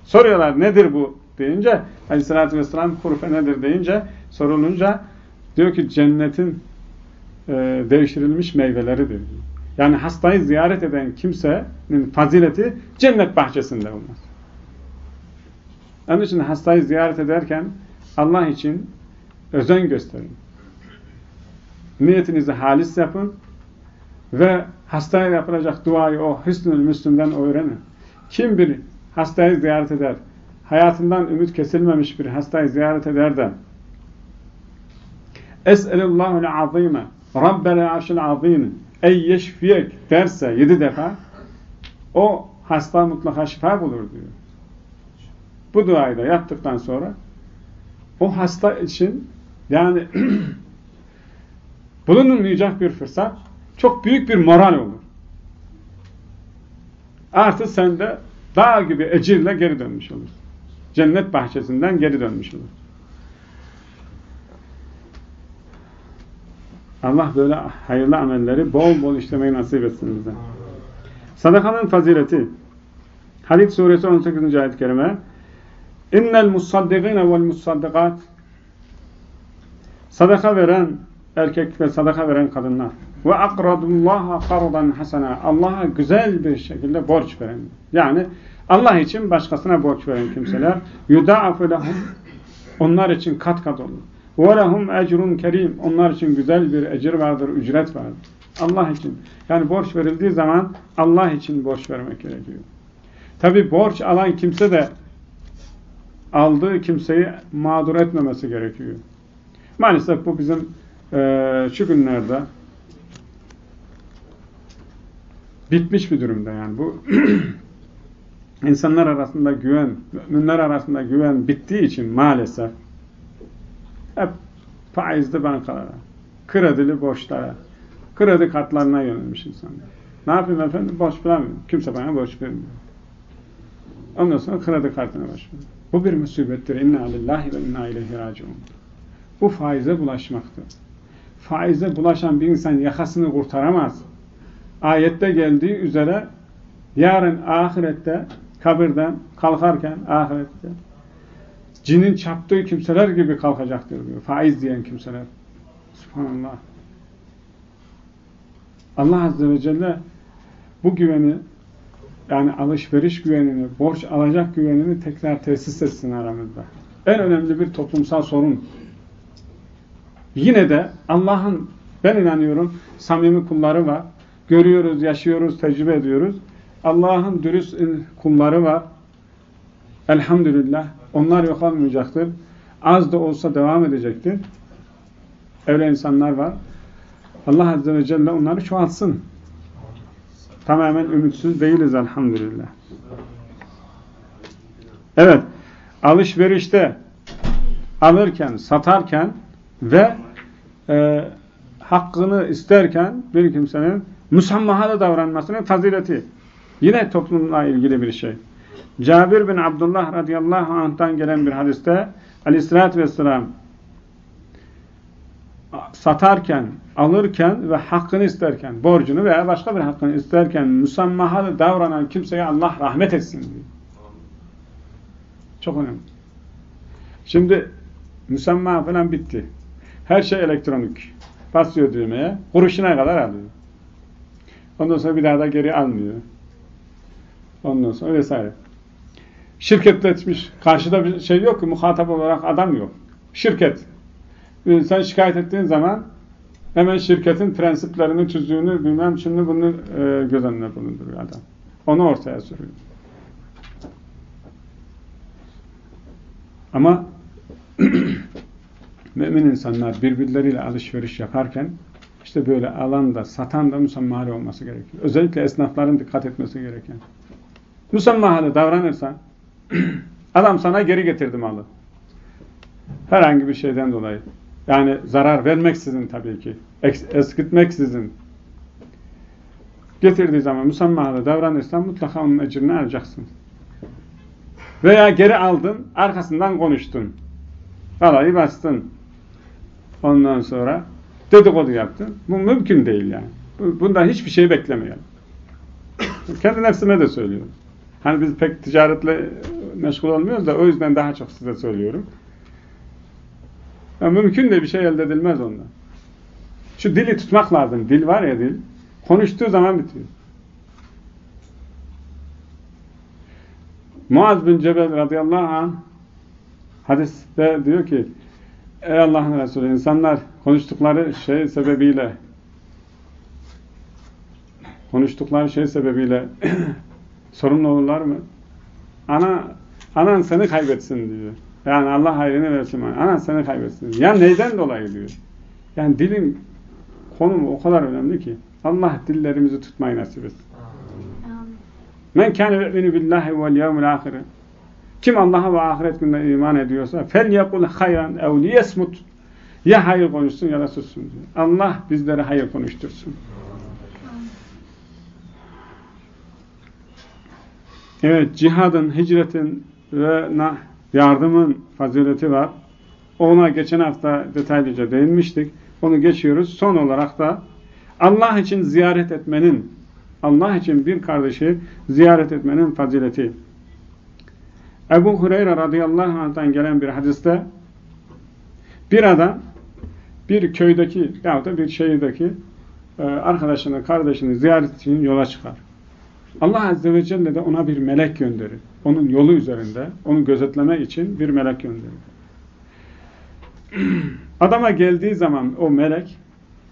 Soruyorlar nedir bu deyince aleyhissalatü vesselam kurufe nedir deyince sorulunca diyor ki cennetin e, devşirilmiş meyveleridir. Yani hastayı ziyaret eden kimsenin fazileti cennet bahçesinde olmaz. Onun için hastayı ziyaret ederken Allah için özen gösterin. Niyetinizi halis yapın ve hastaya yapılacak duayı o hüsnül müslümden öğrenin. Kim bir hastayı ziyaret eder, hayatından ümit kesilmemiş bir hastayı ziyaret eder de Es'elullahul azime Rabbel arşil azim ey yeşfiyek derse yedi defa o hasta mutlaka şifa bulur diyor. Bu duayı da yaptıktan sonra o hasta için yani bulunulmayacak bir fırsat çok büyük bir moral olur. Artı sen de dağ gibi ecirle geri dönmüş olursun. Cennet bahçesinden geri dönmüş olur. Allah böyle hayırlı amelleri bol bol işlemeyi nasip etsin bize. Sadakanın fazileti. Hadid suresi 18. ayet-i kerime İnnel musaddigine vel musaddikat Sadaka veren erkek ve sadaka veren kadınlar ve akradullaha kardan hasena Allah'a güzel bir şekilde borç veren yani Allah için başkasına borç veren kimseler yudâfu lehum onlar için kat kat olur. Ve lehum ecrun kerim onlar için güzel bir ecir vardır, ücret vardır. Allah için. Yani borç verildiği zaman Allah için borç vermek gerekiyor. Tabi borç alan kimse de aldığı kimseyi mağdur etmemesi gerekiyor. Maalesef bu bizim e, şu günlerde bitmiş bir durumda yani. Bu insanlar arasında güven, müminler arasında güven bittiği için maalesef hep faizli bankalara, kredili borçlara, kredi kartlarına yönelmiş insanlar. Ne yapayım efendim? Borç bulamıyorum. Kimse bana borç vermiyor. Ondan sonra kredi kartına başlıyor. Bu bir musibettir. İnna lillahi ve inna ileyhi raciun. Bu faize bulaşmaktır. Faize bulaşan bir insan yakasını kurtaramaz. Ayette geldiği üzere yarın ahirette kabirden kalkarken ahirette cinin çaptığı kimseler gibi kalkacaktır diyor. Faiz diyen kimseler. Subhanallah. Allah Azze ve Celle bu güveni yani alışveriş güvenini, borç alacak güvenini tekrar tesis etsin aramızda. En önemli bir toplumsal sorun. Yine de Allah'ın ben inanıyorum samimi kulları var. Görüyoruz, yaşıyoruz, tecrübe ediyoruz. Allah'ın dürüst kulları var. Elhamdülillah. Onlar yok olmayacaktır. Az da olsa devam edecektir. Öyle insanlar var. Allah Azze ve Celle onları çoğaltsın. Tamamen ümitsiz değiliz elhamdülillah. Evet. Alışverişte alırken, satarken ve e, hakkını isterken bir kimsenin musammahalı davranmasının fazileti. Yine toplumla ilgili bir şey. Cabir bin Abdullah radıyallahu anh'tan gelen bir hadiste aleyhissalatü vesselam satarken, alırken ve hakkını isterken, borcunu veya başka bir hakkını isterken musammahalı davranan kimseye Allah rahmet etsin. Çok önemli. Şimdi müsamma falan bitti. Her şey elektronik. Basıyor düğmeye, kuruşuna kadar alıyor. Ondan sonra bir daha da geri almıyor. Ondan sonra vesaire. Şirketleşmiş. Karşıda bir şey yok ki muhatap olarak adam yok. Şirket. Sen şikayet ettiğin zaman hemen şirketin prensiplerini, tüzüğünü, bilmem şimdi bunu e, göz önüne bulunduruyor adam. Onu ortaya sürüyor. Ama mümin insanlar birbirleriyle alışveriş yaparken işte böyle alanda, satan da müsemmahali olması gerekiyor. Özellikle esnafların dikkat etmesi gereken. Müsemmahali davranırsan adam sana geri getirdi malı. Herhangi bir şeyden dolayı. Yani zarar vermeksizin tabii ki. Eskitmeksizin. Getirdiği zaman müsemmahada davranırsan mutlaka onun ecrini alacaksın. Veya geri aldın, arkasından konuştun. Alayı bastın. Ondan sonra dedikodu yaptın. Bu mümkün değil yani. Bundan hiçbir şey beklemeyelim. Kendi nefsime de söylüyorum. Hani biz pek ticaretle meşgul olmuyoruz da o yüzden daha çok size söylüyorum. Yani mümkün de bir şey elde edilmez ondan. Şu dili tutmak lazım. Dil var ya dil. Konuştuğu zaman bitiyor. Muaz bin Cebel radıyallahu anh hadiste diyor ki Ey Allah'ın Resulü insanlar konuştukları şey sebebiyle konuştukları şey sebebiyle sorumlu olurlar mı? Ana, anan seni kaybetsin diyor. Yani Allah hayrını versin. Anan seni kaybetsin. Ya neyden dolayı diyor. Yani dilin konumu o kadar önemli ki Allah dillerimizi tutmayı nasip etsin. Men kâne yu'minu billahi vel yevmil ahire. Kim Allah'a ve ahiret gününe iman ediyorsa fel yekul hayran ev liyesmut. Ya hayır konuşsun ya da sussun diyor. Allah bizlere hayır konuştursun. Evet, cihadın, hicretin ve yardımın fazileti var. Ona geçen hafta detaylıca değinmiştik. Onu geçiyoruz. Son olarak da Allah için ziyaret etmenin, Allah için bir kardeşi ziyaret etmenin fazileti. Ebu Hureyre radıyallahu anh'tan gelen bir hadiste bir adam bir köydeki ya da bir şehirdeki e, arkadaşını, kardeşini ziyaret için yola çıkar. Allah Azze ve Celle de ona bir melek gönderir. Onun yolu üzerinde, onu gözetlemek için bir melek gönderir. Adama geldiği zaman o melek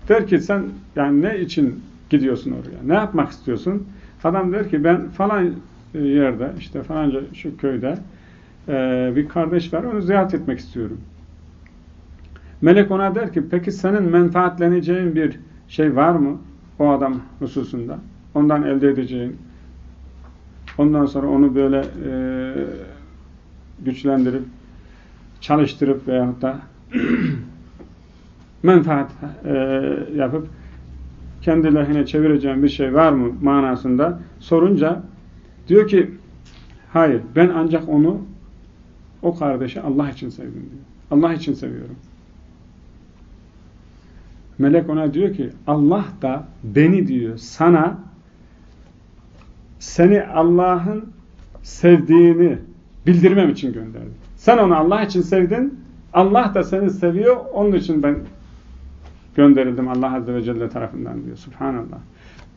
Der ki sen yani ne için gidiyorsun oraya? Ne yapmak istiyorsun? Adam der ki ben falan yerde işte falanca şu köyde e, bir kardeş var onu ziyaret etmek istiyorum. Melek ona der ki peki senin menfaatleneceğin bir şey var mı o adam hususunda? Ondan elde edeceğin ondan sonra onu böyle e, güçlendirip çalıştırıp veyahut da menfaat e, yapıp kendi lehine çevireceğim bir şey var mı manasında sorunca diyor ki hayır ben ancak onu o kardeşi Allah için sevdim diyor. Allah için seviyorum. Melek ona diyor ki Allah da beni diyor sana seni Allah'ın sevdiğini bildirmem için gönderdi. Sen onu Allah için sevdin. Allah da seni seviyor. Onun için ben gönderildim Allah Azze ve Celle tarafından diyor. Subhanallah.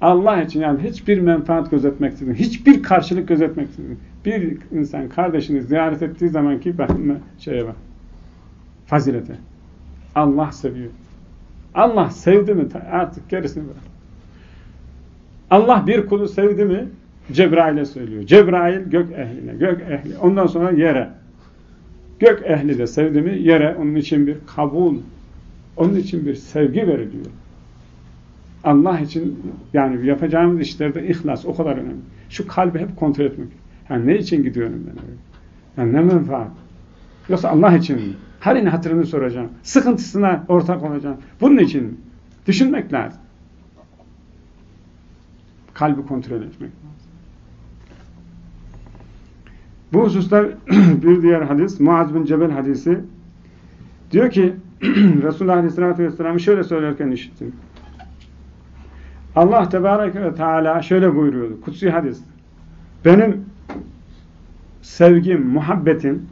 Allah için yani hiçbir menfaat gözetmeksizin, hiçbir karşılık gözetmeksizin bir insan kardeşini ziyaret ettiği zamanki bakın şeye bak. Fazilete. Allah seviyor. Allah sevdi mi artık gerisini bırak. Allah bir kulu sevdi mi Cebrail'e söylüyor. Cebrail gök ehline, gök ehli. Ondan sonra yere. Gök ehli de sevdi mi yere onun için bir kabul, onun için bir sevgi veriliyor. Allah için yani yapacağımız işlerde ihlas o kadar önemli. Şu kalbi hep kontrol etmek. Yani ne için gidiyorum ben? Yani ne menfaat? Yoksa Allah için mi? Halini hatırını soracağım. Sıkıntısına ortak olacağım. Bunun için mi? Düşünmek lazım. Kalbi kontrol etmek. Bu hususlar bir diğer hadis, Muaz bin Cebel hadisi. Diyor ki, Resulullah Aleyhisselatü Vesselam'ı şöyle söylerken işittim. Allah Tebareke ve Teala şöyle buyuruyordu. Kutsi hadis. Benim sevgim, muhabbetim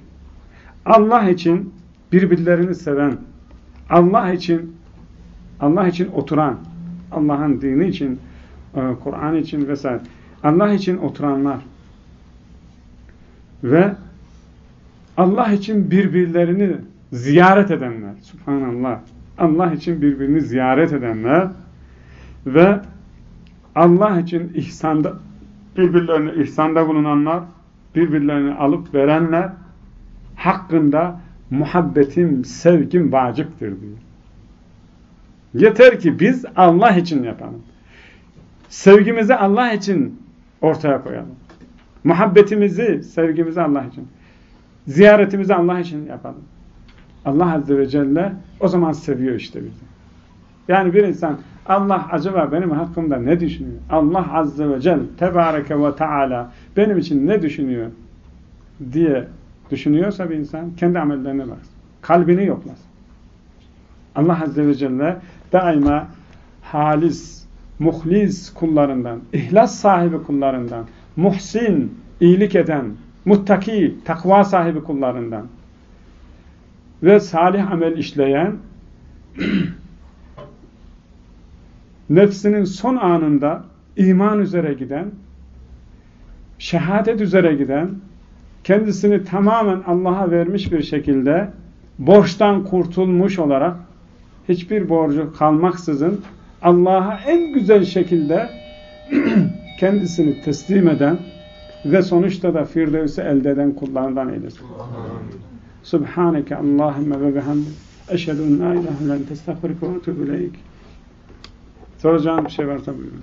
Allah için birbirlerini seven, Allah için Allah için oturan, Allah'ın dini için, e, Kur'an için vesaire. Allah için oturanlar ve Allah için birbirlerini ziyaret edenler. Subhanallah. Allah için birbirini ziyaret edenler ve Allah için ihsanda birbirlerine ihsanda bulunanlar, birbirlerini alıp verenler hakkında muhabbetim, sevgim vaciptir diyor. Yeter ki biz Allah için yapalım. Sevgimizi Allah için ortaya koyalım. Muhabbetimizi, sevgimizi Allah için. Ziyaretimizi Allah için yapalım. Allah Azze ve Celle o zaman seviyor işte bizi. Yani bir insan Allah acaba benim hakkımda ne düşünüyor? Allah Azze ve Celle Tebareke ve Teala benim için ne düşünüyor? diye düşünüyorsa bir insan kendi amellerine baksın. Kalbini yoklasın. Allah Azze ve Celle daima halis, muhlis kullarından, ihlas sahibi kullarından, muhsin, iyilik eden, muttaki, takva sahibi kullarından ve salih amel işleyen nefsinin son anında iman üzere giden, şehadet üzere giden, kendisini tamamen Allah'a vermiş bir şekilde borçtan kurtulmuş olarak hiçbir borcu kalmaksızın Allah'a en güzel şekilde kendisini teslim eden ve sonuçta da Firdevs'i elde eden kullarından eylesin. Subhaneke Allahümme ve bihamdik. Eşhedü en la ilahe len testağfirke ve etûbü ileyk. Soracağım bir şey varsa buyurun.